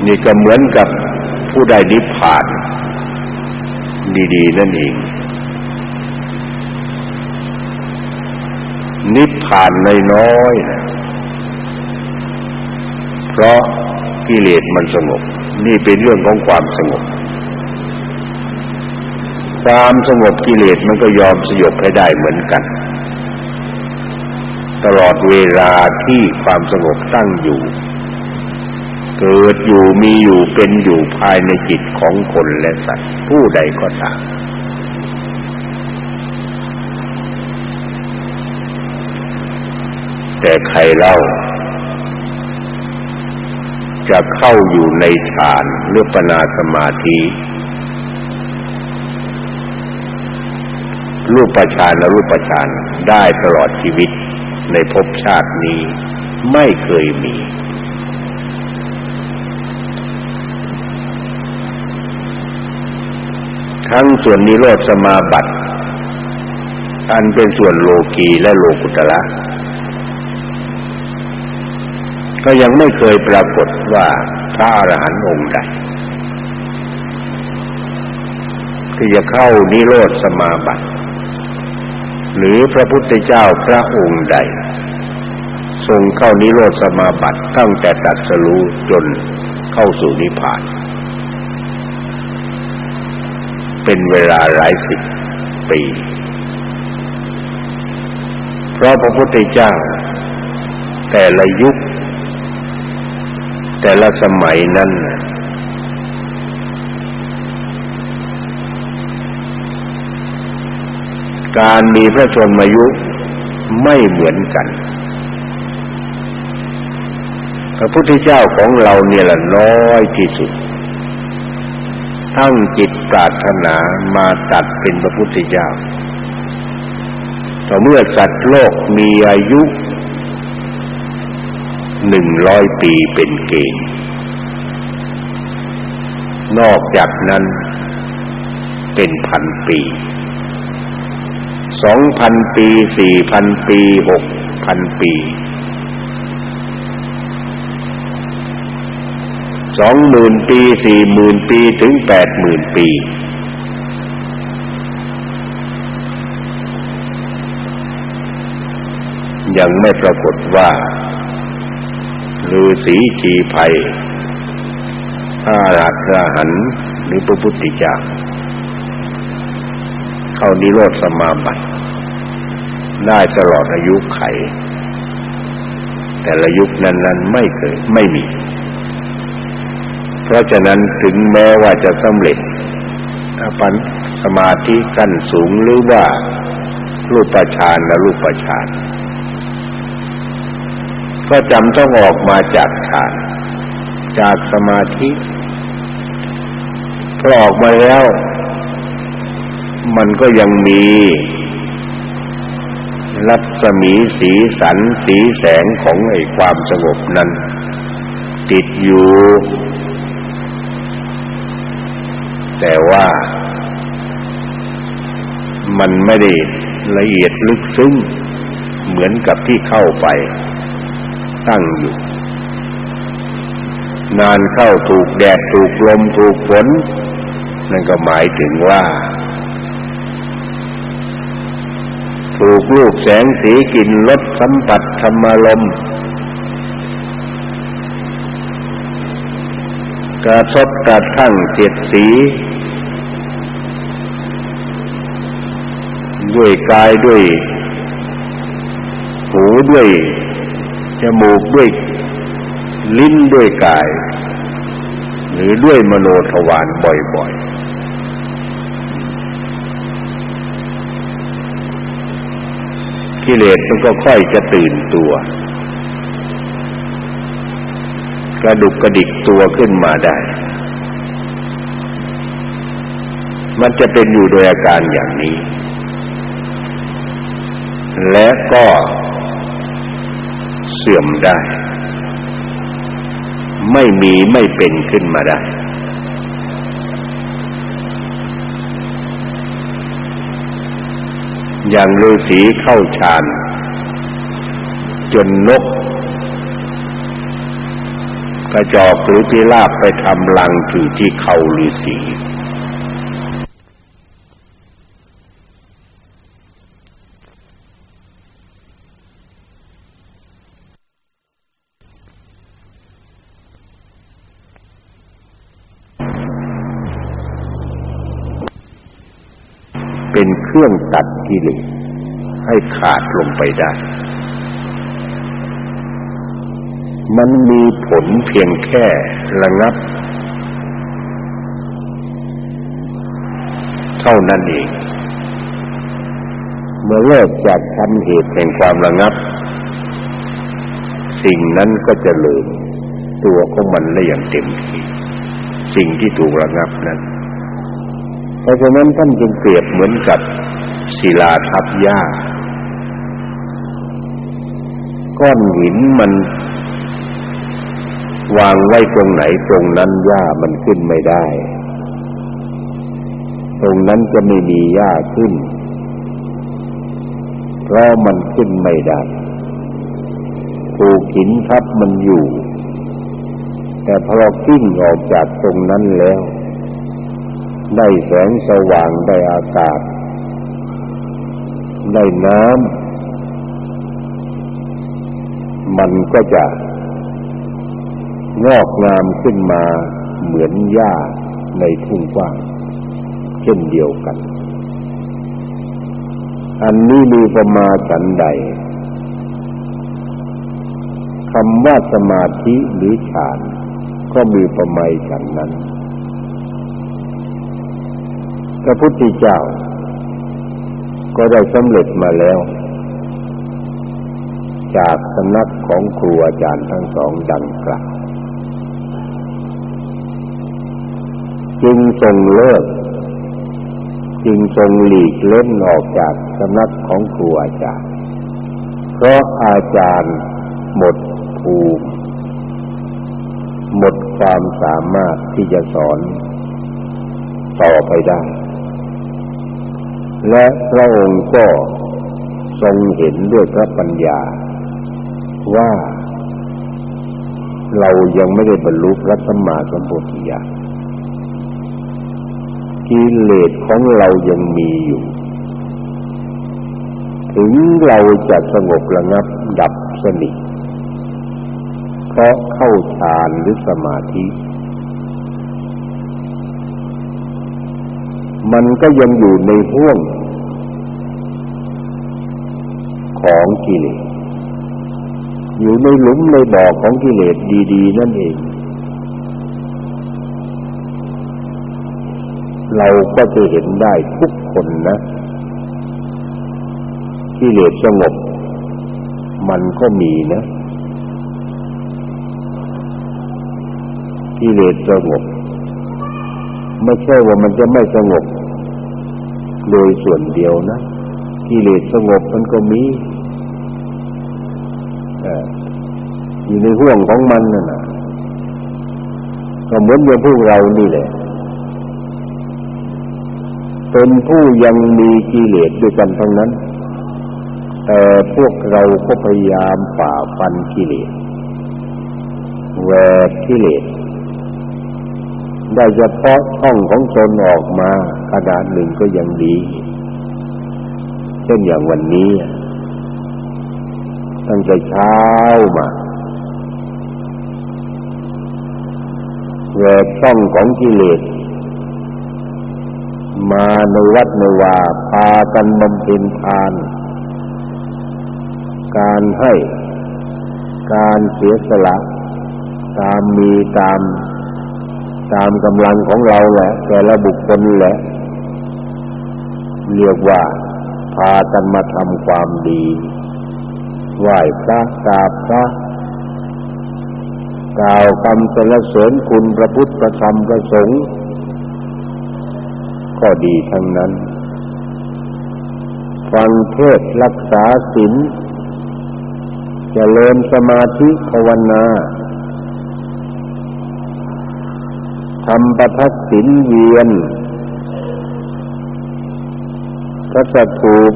[SPEAKER 1] นี่ก็เหมือนกับผู้ใดนิพพาน ดีๆ นั่นเอง นิพพานน้อยๆนะเพราะกิเลสมันสงบ นี่เป็นเรื่องของความสงบ ความสงบกิเลสมันก็ยอมสยบให้ได้เหมือนกัน ตลอดเวลาที่ความสงบตั้งอยู่ เกิดอยู่มีอยู่เป็นอยู่ภายในจิตของคนและสัตว์ผู้ใดก็ตามแต่ใครเล่า จะเข้าอยู่ในฌานหรือปนาสมาธิ รูปฌานและรูปฌานได้ตลอดชีวิตในภพชาตินี้ไม่เคยมี ทั้งส่วนนิโรธสมาบัติอันเป็นส่วนโลกีและโลกุตละก็ยังไม่เคยปรากฏว่าพระอรหันต์องค์ใดที่จะเข้านิโรธสมาบัติ หรือพระพุทธเจ้าพระองค์ใด ทรงเข้านิโรธสมาบัติตั้งแต่ตัดสรู้จนเข้าสู่นิพพาน เป็นเวลาหลายสิบปี เพราะพระพุทธเจ้า แต่ละยุค แต่ละสมัยนั้น การมีพระชนมายุไม่เหมือนกัน พระพุทธเจ้าของเราเนี่ยละน้อยที่สุด ทั้งจิตปรารถนามาตัดเป็นพระพุทธเจ้าต่อเมื่อสัตว์โลกมีอายุหนึ่งร้อยปีเป็นเกณฑ์ นอกจากนั้นเป็นพันปี สองพันปีสี่พันปีหกพันปีสองหมื่นปีสี่หมื่นปีถึงแปดหมื่นปี ยังไม่ปรากฏว่าฤาษีชีภัยพระราชหันหรือพระพุทธเจ้า เข้านิโรธสมาบัติได้ตลอดอายุไข แต่ละยุคนั้นๆไม่เคยไม่มี เพราะฉะนั้นถึงแม้ว่าจะสำเร็จปัญสมาธิขั้นสูงหรือว่ารูปฌานและรูปฌานก็จำต้องออกมาจากฌาน จากสมาธิพอออกมาแล้ว มันก็ยังมี รัศมีสีสันสีแสงของไอ้ความสงบนั้น ติดอยู่ แต่ว่ามันไม่ได้ละเอียดลึกซึ้งเหมือนกับที่เข้าไปตั้งอยู่ นานเข้าถูกแดดถูกลมถูกฝนนั่นก็หมายถึงว่า ถูกรูปแสงสีกลิ่นรสสัมผัสธรรมลมกระทบกระทั่งเจ็ดสี ด้วยกายด้วย หูด้วยจมูกด้วย ลิ้นด้วยกาย หรือด้วยมโนทวารบ่อยๆ กิเลสมันก็ค่อยจะตื่นตัว กระดุกกระดิกตัวขึ้นมาได้ มันจะเป็นอยู่โดยอาการอย่างนี้ และก็เสื่อมได้ ไม่มีไม่เป็นขึ้นมาได้ อย่างฤาษีเข้าฌานจนนก กระจอกหรือพิราบไปทำรังอยู่ที่เขาฤาษีเป็นเครื่องตัด กิเลสให้ขาดลงไปได้ มันมีผลเพียงแค่ระงับ เท่านั้นเอง เมื่อเลิกจากทำเหตุแห่งความระงับ สิ่งนั้นก็จะเลิมตัวของมันได้อย่างเต็มที่สิ่งที่ถูกระงับนั้น เพราะฉะนั้นท่านจึงเปรียบเหมือนกับ ศิลาทับหญ้า ก้อนหินมัน วางไว้ตรงไหนตรงนั้นหญ้ามันขึ้นไม่ได้ ตรงนั้นจะไม่มีหญ้าขึ้น เพราะมันขึ้นไม่ได้ถูกหินทับมันอยู่ แต่พอเรากิ้งออกจากตรงนั้นแล้ว ได้แสงสว่างได้อากาศ ได้น้ำมันก็จะงอกงามขึ้นมาเหมือนหญ้าในทุ่งกว้างเช่นเดียวกัน อันนี้มีประมาฉันใดคำว่าสมาธิหรือฌานก็มีประมาฉันนั้นพระพุทธเจ้า ก็ได้สำเร็จมาแล้ว จากสำนักของครูอาจารย์ทั้งสองดังกล่าวจึงทรงเลิก จึงทรงหลีกเล่นออกจากสำนักของครูอาจารย์ เพราะอาจารย์หมดภูมิหมดความสามารถที่จะสอนต่อไปได้ และพระองค์ก็ทรงเห็นด้วยพระปัญญา ว่าเรายังไม่ได้บรรลุพระสัมมาสัมโพธิญาณกิเลสของเรายังมีอยู่ ถึงเราจะสงบระงับดับสนิทเพราะเข้าฌานหรือสมาธิ มันก็ยังอยู่ในห่วง ของกิเลสอยู่ในหลุมในบ่อของกิเลสดีๆ นั่นเอง เราก็จะเห็นได้ทุกคนนะกิเลสสงบ มันก็มีนะกิเลสสงบ ไม่ใช่ว่ามันจะไม่สงบ โดยส่วนเดียวนะกิเลสสงบมันก็มี อยู่ในห่วงของมันนั่นนะก็เหมือนอย่างพวกเรานี่แหละ เป็นผู้ยังมีกิเลสด้วยกันทั้งนั้น แต่พวกเราก็พยายามฝ่าฟันกิเลสแหวกกิเลสได้เฉพาะช่องของตนออกมาขนาดหนึ่งก็ยังดี เช่นอย่างวันนี้ ตั้งแต่เช้ามาแหวกช่องของกิเลสมาในวัดในวาพากันบำเพ็ญทาน การให้การเสียสละ ตามมีตาม ตามกำลังของเราแหละ แต่ละบุคคลแหละ เรียกว่าพากันมาทำความดี ไหว้พระกราบพระกล่าวคำสรรเสริญคุณพระพุทธพระธรรมพระสงฆ์ก็ดีทั้งนั้น ฟังเทศรักษาศีลเจริญสมาธิภาวนาทำประทักษิณเวียนพระสถูป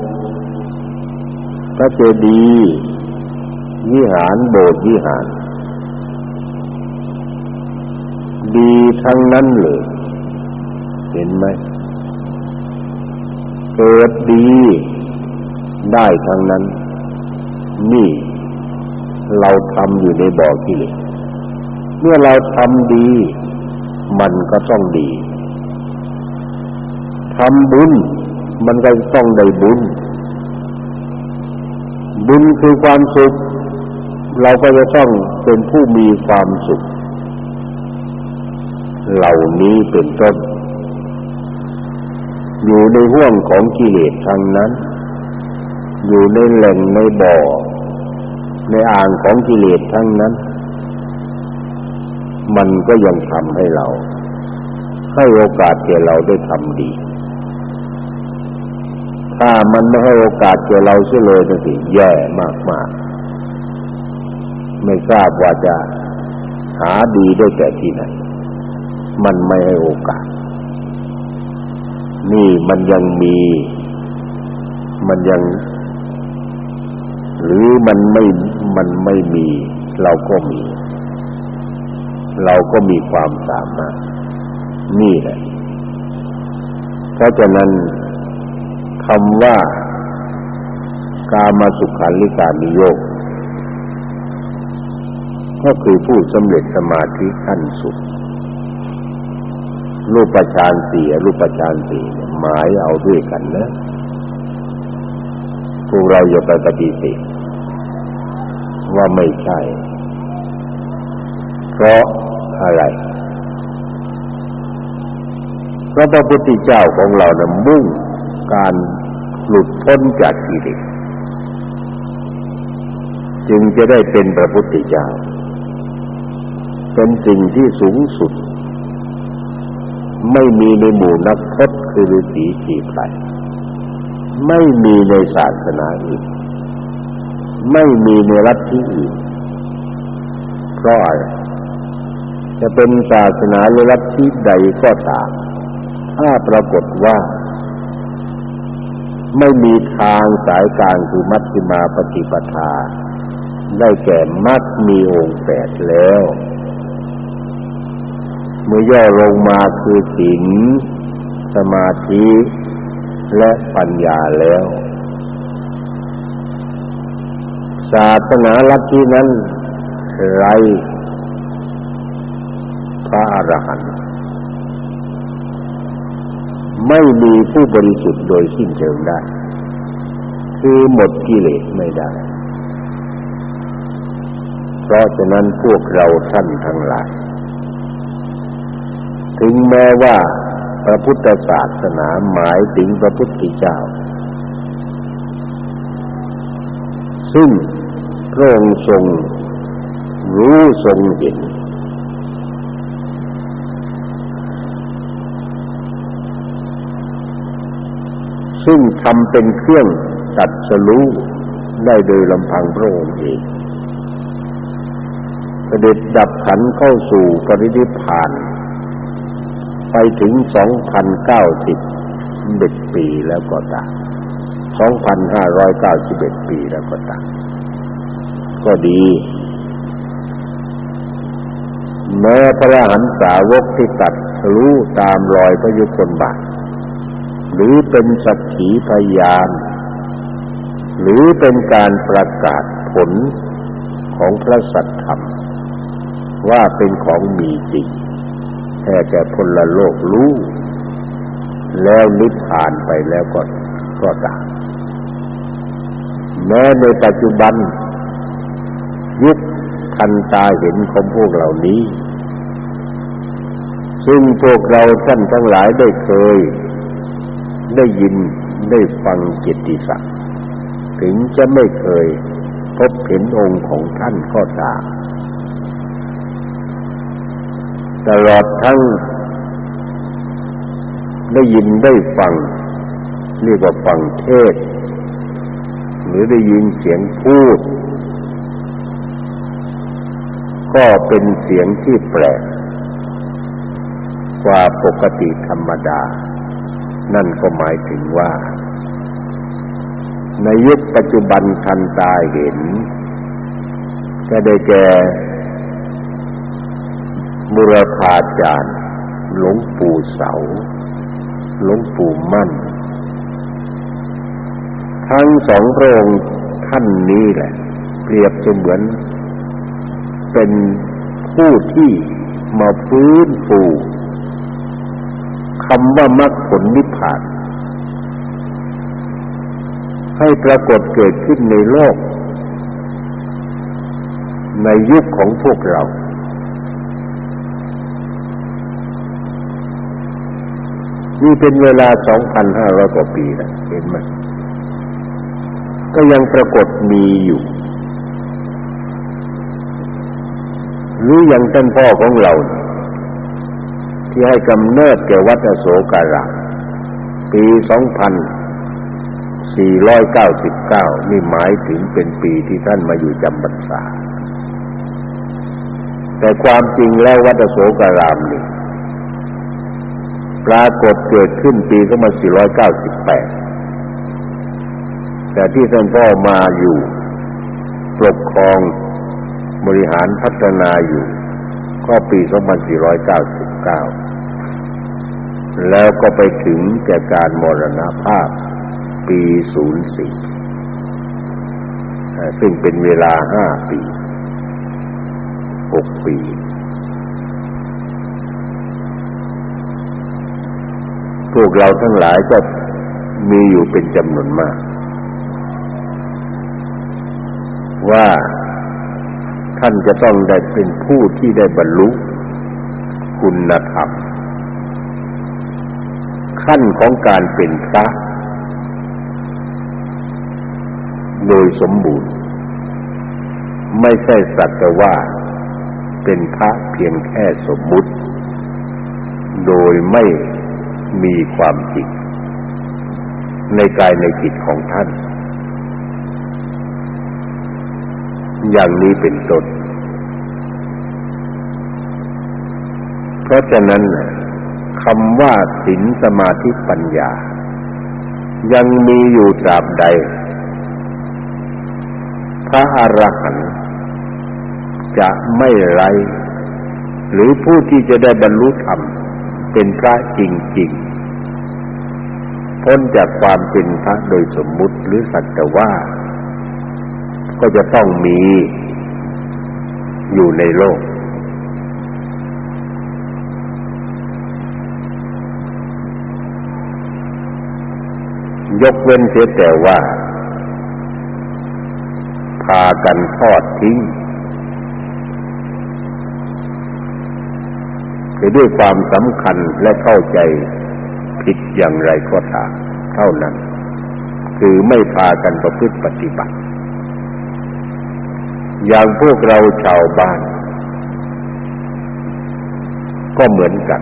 [SPEAKER 1] พระเจดีย์ วิหารโบสถ์วิหาร ดีทั้งนั้นเลยเห็นไหมเกิดดีได้ทั้งนั้น นี่เราทำอยู่ในบ่อกิเลสเมื่อเราทำดี มันก็ต้องดีทำบุญ มันก็ต้องได้บุญ บุญคือความสุข เราก็จะต้องเป็นผู้มีความสุข เหล่านี้เป็นต้น อยู่ในห่วงของกิเลสทางนั้น อยู่ในแหล่งในบ่อ ในอ่างของกิเลสทั้งนั้น มันก็ยังทำให้เรา ให้โอกาสแก่เราได้ทำดี ถ้ามันไม่ให้โอกาสแก่เราเสียเลยนะสิแย่มากๆ ไม่ทราบว่าจะหาดีได้แต่ที่ไหนมันไม่ให้โอกาส นี่มันยังมี มันยัง หรือมันไม่ มันไม่มี เราก็มี เราก็มีความสามารถ นี่แหละ เพราะฉะนั้นคำว่ากามาสุขันลิกามิโยก ก็คือผู้สำเร็จสมาธิขั้นสุด รูปฌานสี่รูปฌานสี่หมายเอาด้วยกันนะพวกเราอย่าไปปฏิเสธว่าไม่ใช่ เพราะอะไรเพราะพระพุทธเจ้าของเรานะมุ่งการหลุดพ้นจากกิเลสจึงจะได้เป็นพระพุทธเจ้า เป็นสิ่งที่สูงสุด ไม่มีในหมู่นักพจน์คือฤาษีจีไพรไม่มีในศาสนาอื่น ไม่มีในรัฐที่อื่นเพราะอะไรจะเป็นศาสนาหรือรัฐที่ใดก็ตาม ถ้าปรากฏว่า ไม่มีทางสายกลางคือมัชฌิมาปฏิปทา ได้แก่มัชมีองค์แปดแล้ว มื่อย่อลงมาคือศีลสมาธิและปัญญาแล้ว ศาสนาลัทธินั้นไรพระอรหันต์ไม่มีผู้บริสุทธิ์โดยสิ้นเชิงได้ คือหมดกิเลสไม่ได้ เพราะฉะนั้นพวกเราท่านทั้งหลาย ถึงแม้ว่าพระพุทธศาสนาหมายถึงพระพุทธเจ้า ซึ่งพระองค์ทรงรู้ทรงเห็น ซึ่งทำเป็นเครื่องตัดสรู้ได้โดยลำพังพระองค์เองเสด็จดับขันเข้าสู่ปรินิพพาน ไปถึงสองพันเก้าสิบเอ็ดปีแล้วก็ตามก็ดปีแล้วก็ตามก็ดี แม้พระหันสาวกที่ตัดรู้ตามรอยพระยุคลบาทหรือเป็นสักขีพยานหรือเป็นการประกาศผลของพระสัทธรรม ว่าเป็นของมีจริง แค่แต่พลโลกรู้ แล้วนิพพานไปแล้วก็ก็ตามแม้ในปัจจุบัน ยุคทันตาเห็นของพวกเหล่านี้ ซึ่งพวกเราท่านทั้งหลายได้เคย ได้ยินได้ฟังกิตติศักดิ์ถึงจะไม่เคยพบเห็นองค์ของท่านก็ตาม ตลอดทั้งได้ยินได้ฟัง เรียกว่าฟังเทศ หรือได้ยินเสียงพูด ก็เป็นเสียงที่แปลกกว่าปกติธรรมดา นั่นก็หมายถึงว่า ในยุคปัจจุบันทันตาเห็น ก็ได้แก่ บุรพาจารย์หลวงปู่เสาหลวงปู่มั่น ทั้งสองพระองค์ท่านนี้แหละ เปรียบเสมือน เป็นผู้ที่มาฟื้นฟูคำว่ามรรคผลนิพพานให้ปรากฏเกิดขึ้นในโลก ในยุคของพวกเรา นี่เป็นเวลา 2,500 กว่าปีแล้วเห็นไหมก็ยังปรากฏมีอยู่ หรืออย่างท่านพ่อของเรา ที่ให้กำเนิดแก่วัดอโศการามปี 2499 นี่หมายถึงเป็นปีที่ท่านมาอยู่จำพรรษาแต่ความจริงแล้ววัดอโศการามนี่ ปรากฏเกิดขึ้นปีก็มา498 แต่ที่ท่านพ่อมาอยู่ ปกครองบริหารพัฒนาอยู่ ก็ปี 2499 แล้วก็ไปถึงแก่การมรณภาพปี 04 ซึ่งเป็นเวลา 5 ปี 6 ปี พวกเราทั้งหลายก็มีอยู่เป็นจำนวนมาก ว่าท่านจะต้องได้เป็นผู้ที่ได้บรรลุคุณธรรมขั้นของการเป็นพระโดยสมบูรณ์ ไม่ใช่สักแต่ว่าเป็นพระเพียงแค่สมมุติ โดยไม่ มีความจริงในกายในจิตของท่าน อย่างนี้เป็นต้นเพราะฉะนั้นคำว่าศีลสมาธิปัญญา ยังมีอยู่ตราบใด พระอรหันต์จะไม่ไรหรือผู้ที่จะได้บรรลุธรรม เป็นพระจริงๆ พ้นจากความเป็นพระโดยสมมุติหรือสักแต่ว่า ก็จะต้องมี อยู่ในโลก ยกเว้นเสียแต่ว่า พากันทอดทิ้ง คือด้วยความสำคัญและเข้าใจผิดอย่างไรก็ตามเท่านั้น คือไม่พากันประพฤติปฏิบัติ อย่างพวกเราชาวบ้าน ก็เหมือนกัน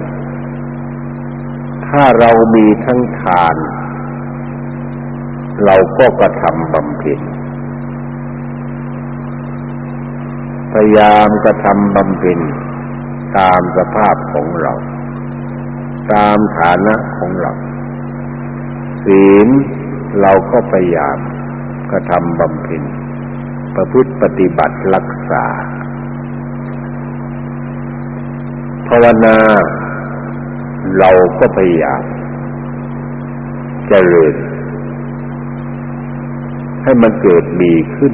[SPEAKER 1] ถ้าเรามีทั้งทาน เราก็กระทำบำเพ็ญพยายามกระทำบำเพ็ญ ตามสภาพของเรา ตามฐานะของเรา ศีลเราก็พยายามกระทำบำเพ็ญประพฤติปฏิบัติรักษา ภาวนา เราก็พยายามเจริญให้มันเกิดมีขึ้น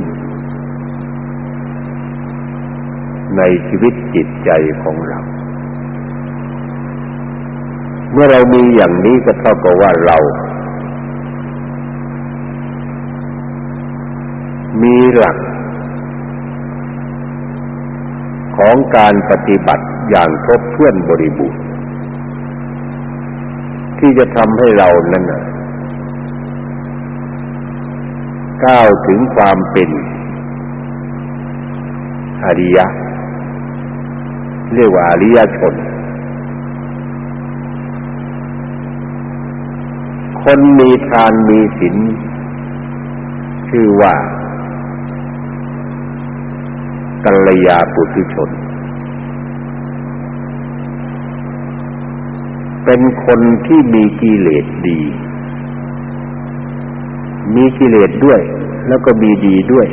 [SPEAKER 1] ในชีวิตจิตใจของเรา เมื่อเรามีอย่างนี้ก็เท่ากับว่าเรา มีหลัก ของการปฏิบัติอย่างครบถ้วนบริบูรณ์ ที่จะทำให้เรานั้นก้าวถึงความเป็นอริยะ เรียกว่าอริยชน คนมีทานมีศีลชื่อว่ากัลยาปุถุชน เป็นคนที่มีกิเลสดี มีกิเลสด้วย แล้วก็มีดีด้วย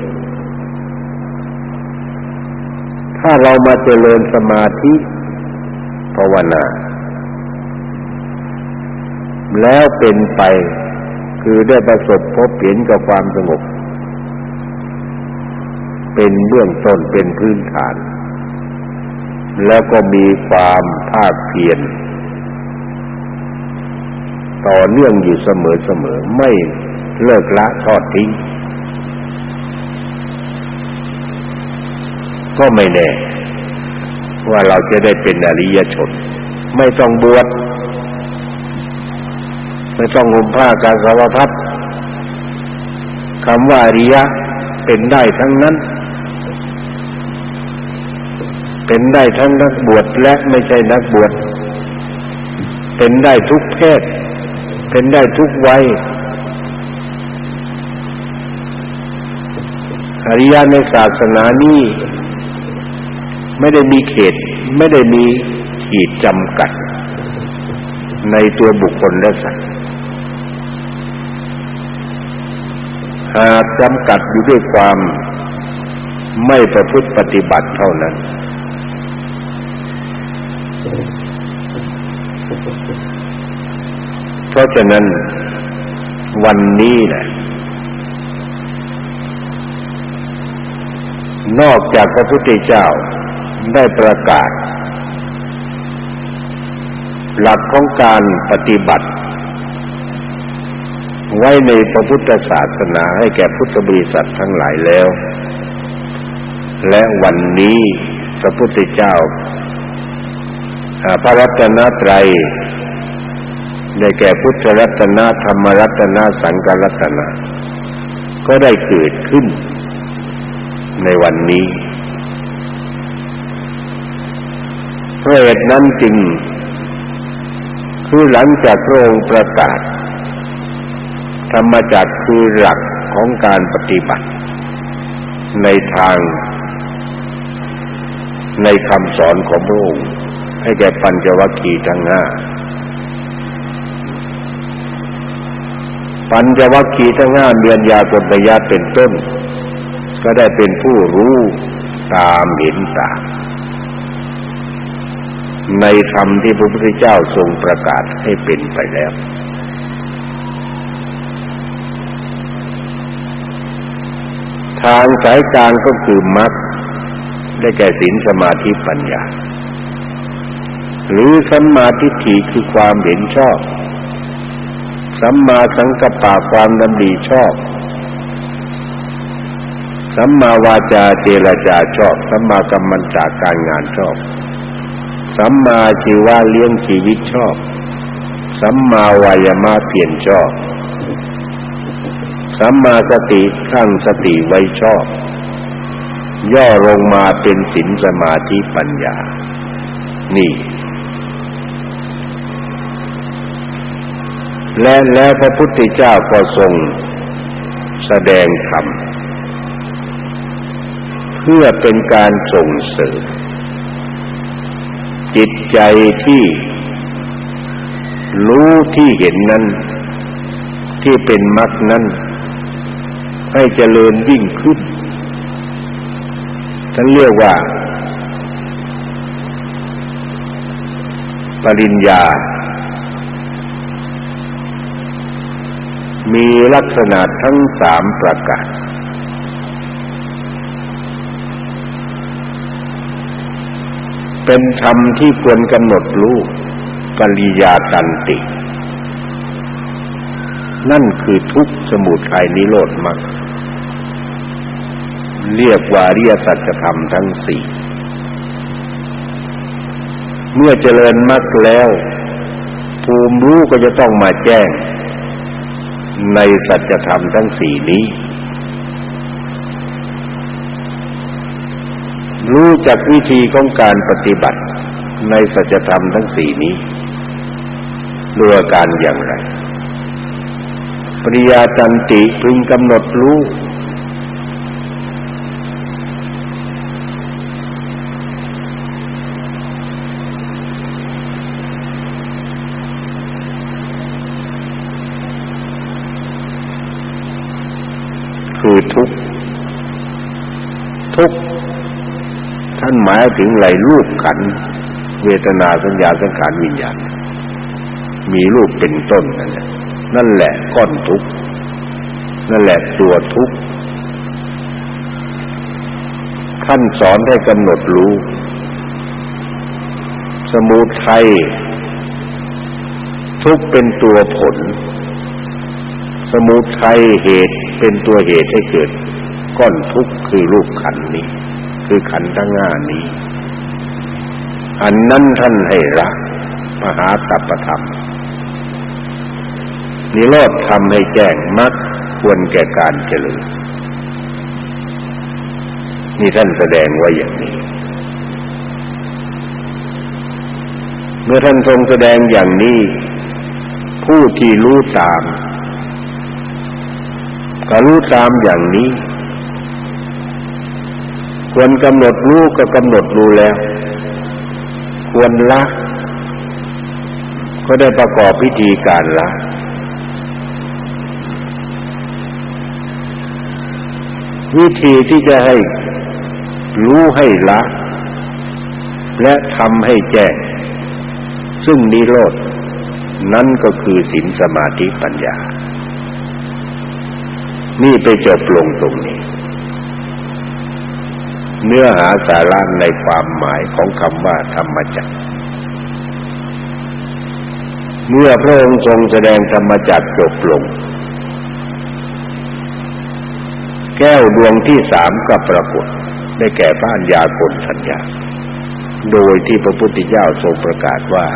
[SPEAKER 1] ถ้าเรามาเจริญสมาธิภาวนา แล้วเป็นไปคือได้ประสบพบเห็นกับความสงบ เป็นเบื้องต้นเป็นพื้นฐาน แล้วก็มีความภาคเพียรต่อเนื่องอยู่เสมอเสมอไม่เลิกละทอดทิ้ง ก็ไม่แน่ ว่าเราจะได้เป็นอริยชน ไม่ต้องบวชไม่ต้องห่มผ้ากาสาวพัดคำว่าอริยะเป็นได้ทั้งนั้น เป็นได้ทั้งนักบวชและไม่ใช่นักบวชเป็นได้ทุกเพศ เป็นได้ทุกวัยอริยะในศาสนานี้ ไม่ได้มีเขต ไม่ได้มีขีดจำกัด ในตัวบุคคลและสัตว์หากจำกัดอยู่ด้วยความไม่ประพฤติปฏิบัติเท่านั้น เพราะฉะนั้นวันนี้แหละนอกจากพระพุทธเจ้า ได้ประกาศ หลักของการปฏิบัติ ไว้ในพระพุทธศาสนาให้แก่พุทธบริษัททั้งหลายแล้ว และวันนี้พระพุทธเจ้าพระรัตนตรัยได้แก่พุทธรัตนะธรรมรัตนะสังฆรัตนะ ก็ได้เกิดขึ้นในวันนี้ เพราะเหตุนั้นจริง คือหลังจากพระองค์ประกาศ ธรรมจักรคือหลักของการปฏิบัติ ในทาง ในคำสอนของพระองค์ให้แก่ปัญจวัคคีย์ทั้งห้าปัญจวัคคีย์ทั้งห้าเมียนยากฏยาเป็นต้น ก็ได้เป็นผู้รู้ตามเห็นตาม ในธรรมที่พระพุทธเจ้าทรงประกาศให้เป็นไปแล้ว ทางสายกลางก็คือมรรคได้แก่ศีลสมาธิปัญญา หรือสัมมาทิฏฐิคือความเห็นชอบ สัมมาสังกัปปะความดำริชอบสัมมาวาจาเจรจาชอบ สัมมากัมมันตาการงานชอบ สัมมาชีวะเลี้ยงชีวิตชอบ สัมมาวายามะเปลี่ยนชอบ สัมมาสติตั้งสติไว้ชอบ ย่อลงมาเป็นศีลสมาธิปัญญา นี่ และแล้วพระพุทธเจ้าก็ทรงแสดงธรรมเพื่อเป็นการส่งเสริม ใจที่รู้ที่เห็นนั้น ที่เป็นมรรคนั้น ให้เจริญยิ่งขึ้นท่านเรียกว่า ปริญญา มีลักษณะทั้งสามประการ เป็นธรรมที่ควรกำหนดรู้ปริยาตันติ นั่นคือทุกสมุทัยนิโรธมรรคเรียกว่าเรียสัจธรรมทั้งสี่เมื่อเจริญมรรคแล้ว ภูมิรู้ก็จะต้องมาแจ้ง ในสัจธรรมทั้งสี่นี้ รู้จักวิธีของการปฏิบัติในสัจธรรมทั้งสี่นี้ด้วยการอย่างไร ปริยาจันติพึงกำหนดรู้ คือทุกข์ทุกข์ หมายถึงไหลรูปขัน เวทนาสัญญาสังขารวิญญาณ มีรูปเป็นต้นนั่นแหละนั่นแหละก้อนทุกข์นั่นแหละตัวทุกข์ท่านสอนให้กำหนดรู้ สมุทัยทุกเป็นตัวผล สมุทัยเหตุเป็นตัวเหตุให้เกิดก้อนทุกข์คือรูปขันนี้ คือขันธ์ทั้งห้านี้ อันนั้นท่านให้ละมหาตัปธรรม นิโรธทำให้แจ้งมักควรแก่การเจริญนี่ท่านแสดงไว้อย่างนี้ เมื่อท่านทรงแสดงอย่างนี้ ผู้ที่รู้ตามก็รู้ตามอย่างนี้ ควรกำหนดรู้ก็กำหนดรู้แล้ว ควรละ ก็ได้ประกอบพิธีการละวิธีที่จะให้รู้ให้ละ และทำให้แจ้ง ซึ่งนิโรธนั่นก็คือศีลสมาธิปัญญา นี่ไปจบลงตรงนี้ เนื้อหาสาระในความหมายของคำว่าธรรมจักรเมื่อพระองค์ทรงแสดงธรรมจักรจบลง แก้วดวงที่สามก็ปรากฏได้แก่พระัญญากลทัญญา โดยที่พระพุทธเจ้าทรงประกาศว่า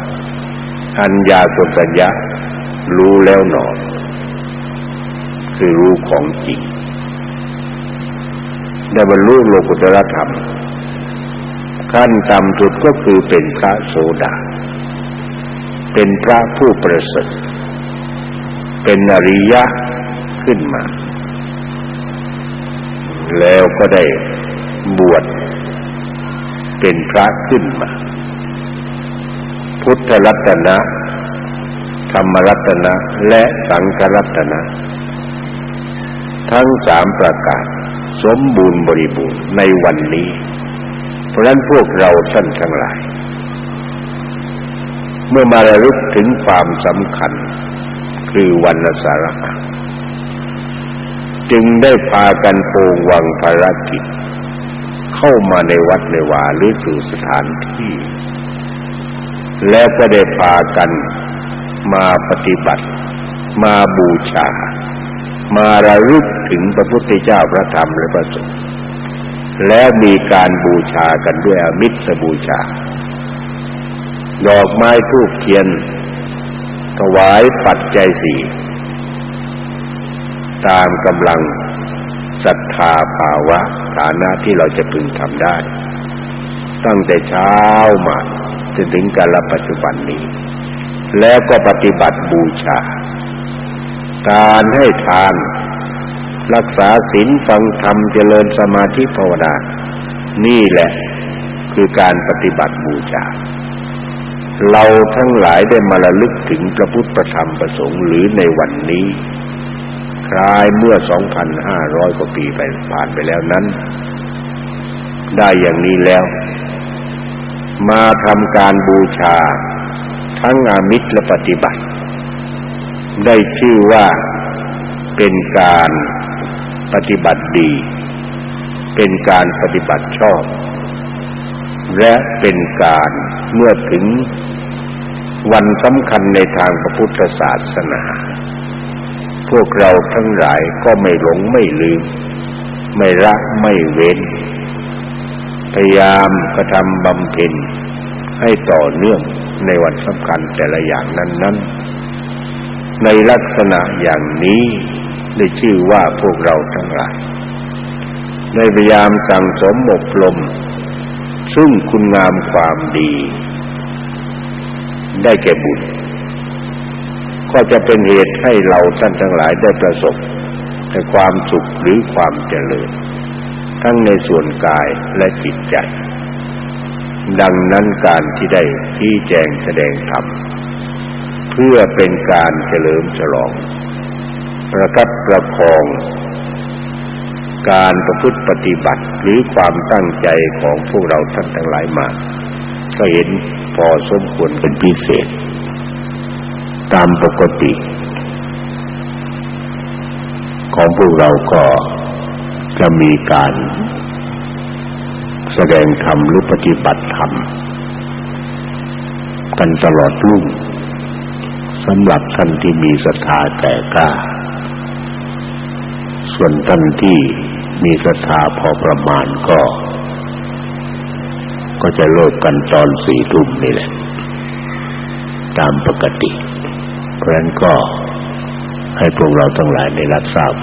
[SPEAKER 1] อัญญากลทัญญารู้แล้วหนอคือรู้ของจริง ได้บรรลุโลกุตรธรรม ขั้นต่ำสุดก็คือเป็นพระโสดา เป็นพระผู้ประเสริฐ เป็นอริยะขึ้นมา แล้วก็ได้บวชเป็นพระขึ้นมา พุทธรัตนะ ธรรมรัตนะ และสังฆรัตนะ ทั้งสามประการ สมบูรณ์บริบูรณ์ในวันนี้ เพราะนั้นพวกเราท่านทั้งหลาย เมื่อมาระลึกถึงความสำคัญ คือวันสารหะจึงได้พากันโปงวังภารกิจ เข้ามาในวัดในวาหรือสู่สถานที่ และก็ได้พากันมาปฏิบัติ มาบูชา มาระลึกถึงพระพุทธเจ้าพระธรรมและพระสงฆ์และมีการบูชากันด้วยอมิตรบูชา ดอกไม้ทูบเทียน ถวายปัจจัยสี่ตามกำลังศรัทธาภาวะฐานะที่เราจะพึงทำได้ ตั้งแต่เช้ามาจนถึงกาลปัจจุบันนี้ แล้วก็ปฏิบัติบูชา การให้ทาน รักษาศีลฟังธรรมเจริญสมาธิภาวนา นี่แหละคือการปฏิบัติบูชาเราทั้งหลายได้มาระลึกถึงพระพุทธธรรมประสงค์หรือในวันนี้ คลายเมื่อ 2,500 กว่าปีไปผ่านไปแล้วนั้น ได้อย่างนี้แล้ว มาทำการบูชา ทั้งอามิตรและปฏิบัติ ได้ชื่อว่าเป็นการปฏิบัติดี เป็นการปฏิบัติชอบ และเป็นการเมื่อถึงวันสำคัญในทางพระพุทธศาสนา พวกเราทั้งหลายก็ไม่หลงไม่ลืม ไม่รักไม่เว้น พยายามกระทำบำเพ็ญให้ต่อเนื่องในวันสำคัญแต่ละอย่างนั้น ๆ ในลักษณะอย่างนี้ได้ชื่อว่าพวกเราทั้งหลายในพยายามสั่งสมอบรมซึ่งคุณงามความดี ได้แก่บุญก็จะเป็นเหตุให้เราท่านทั้งหลายได้ประสบแต่ความสุขหรือความเจริญ ทั้งในส่วนกายและจิตใจ ดังนั้นการที่ได้ชี้แจงแสดงธรรม พื่อเป็นการเฉลิมฉลอง ประคับประคอง การประพฤติปฏิบัติหรือความตั้งใจของพวกเราท่านทั้งหลายมา ก็เห็นพอสมควรเป็นพิเศษ ตามปกติ ของพวกเราก็จะมีการ แสดงธรรมหรือปฏิบัติธรรมกันตลอดรุ่ง สำหรับท่านที่มีศรัทธาแต่กล้า ส่วนท่านที่มีศรัทธาพอประมาณก็ ก็จะเลิกกันตอนสี่ทุ่มนี่แหละ ตามปกติ เพราะฉะนั้นก็ให้พวกเราทั้งหลายได้รับทราบ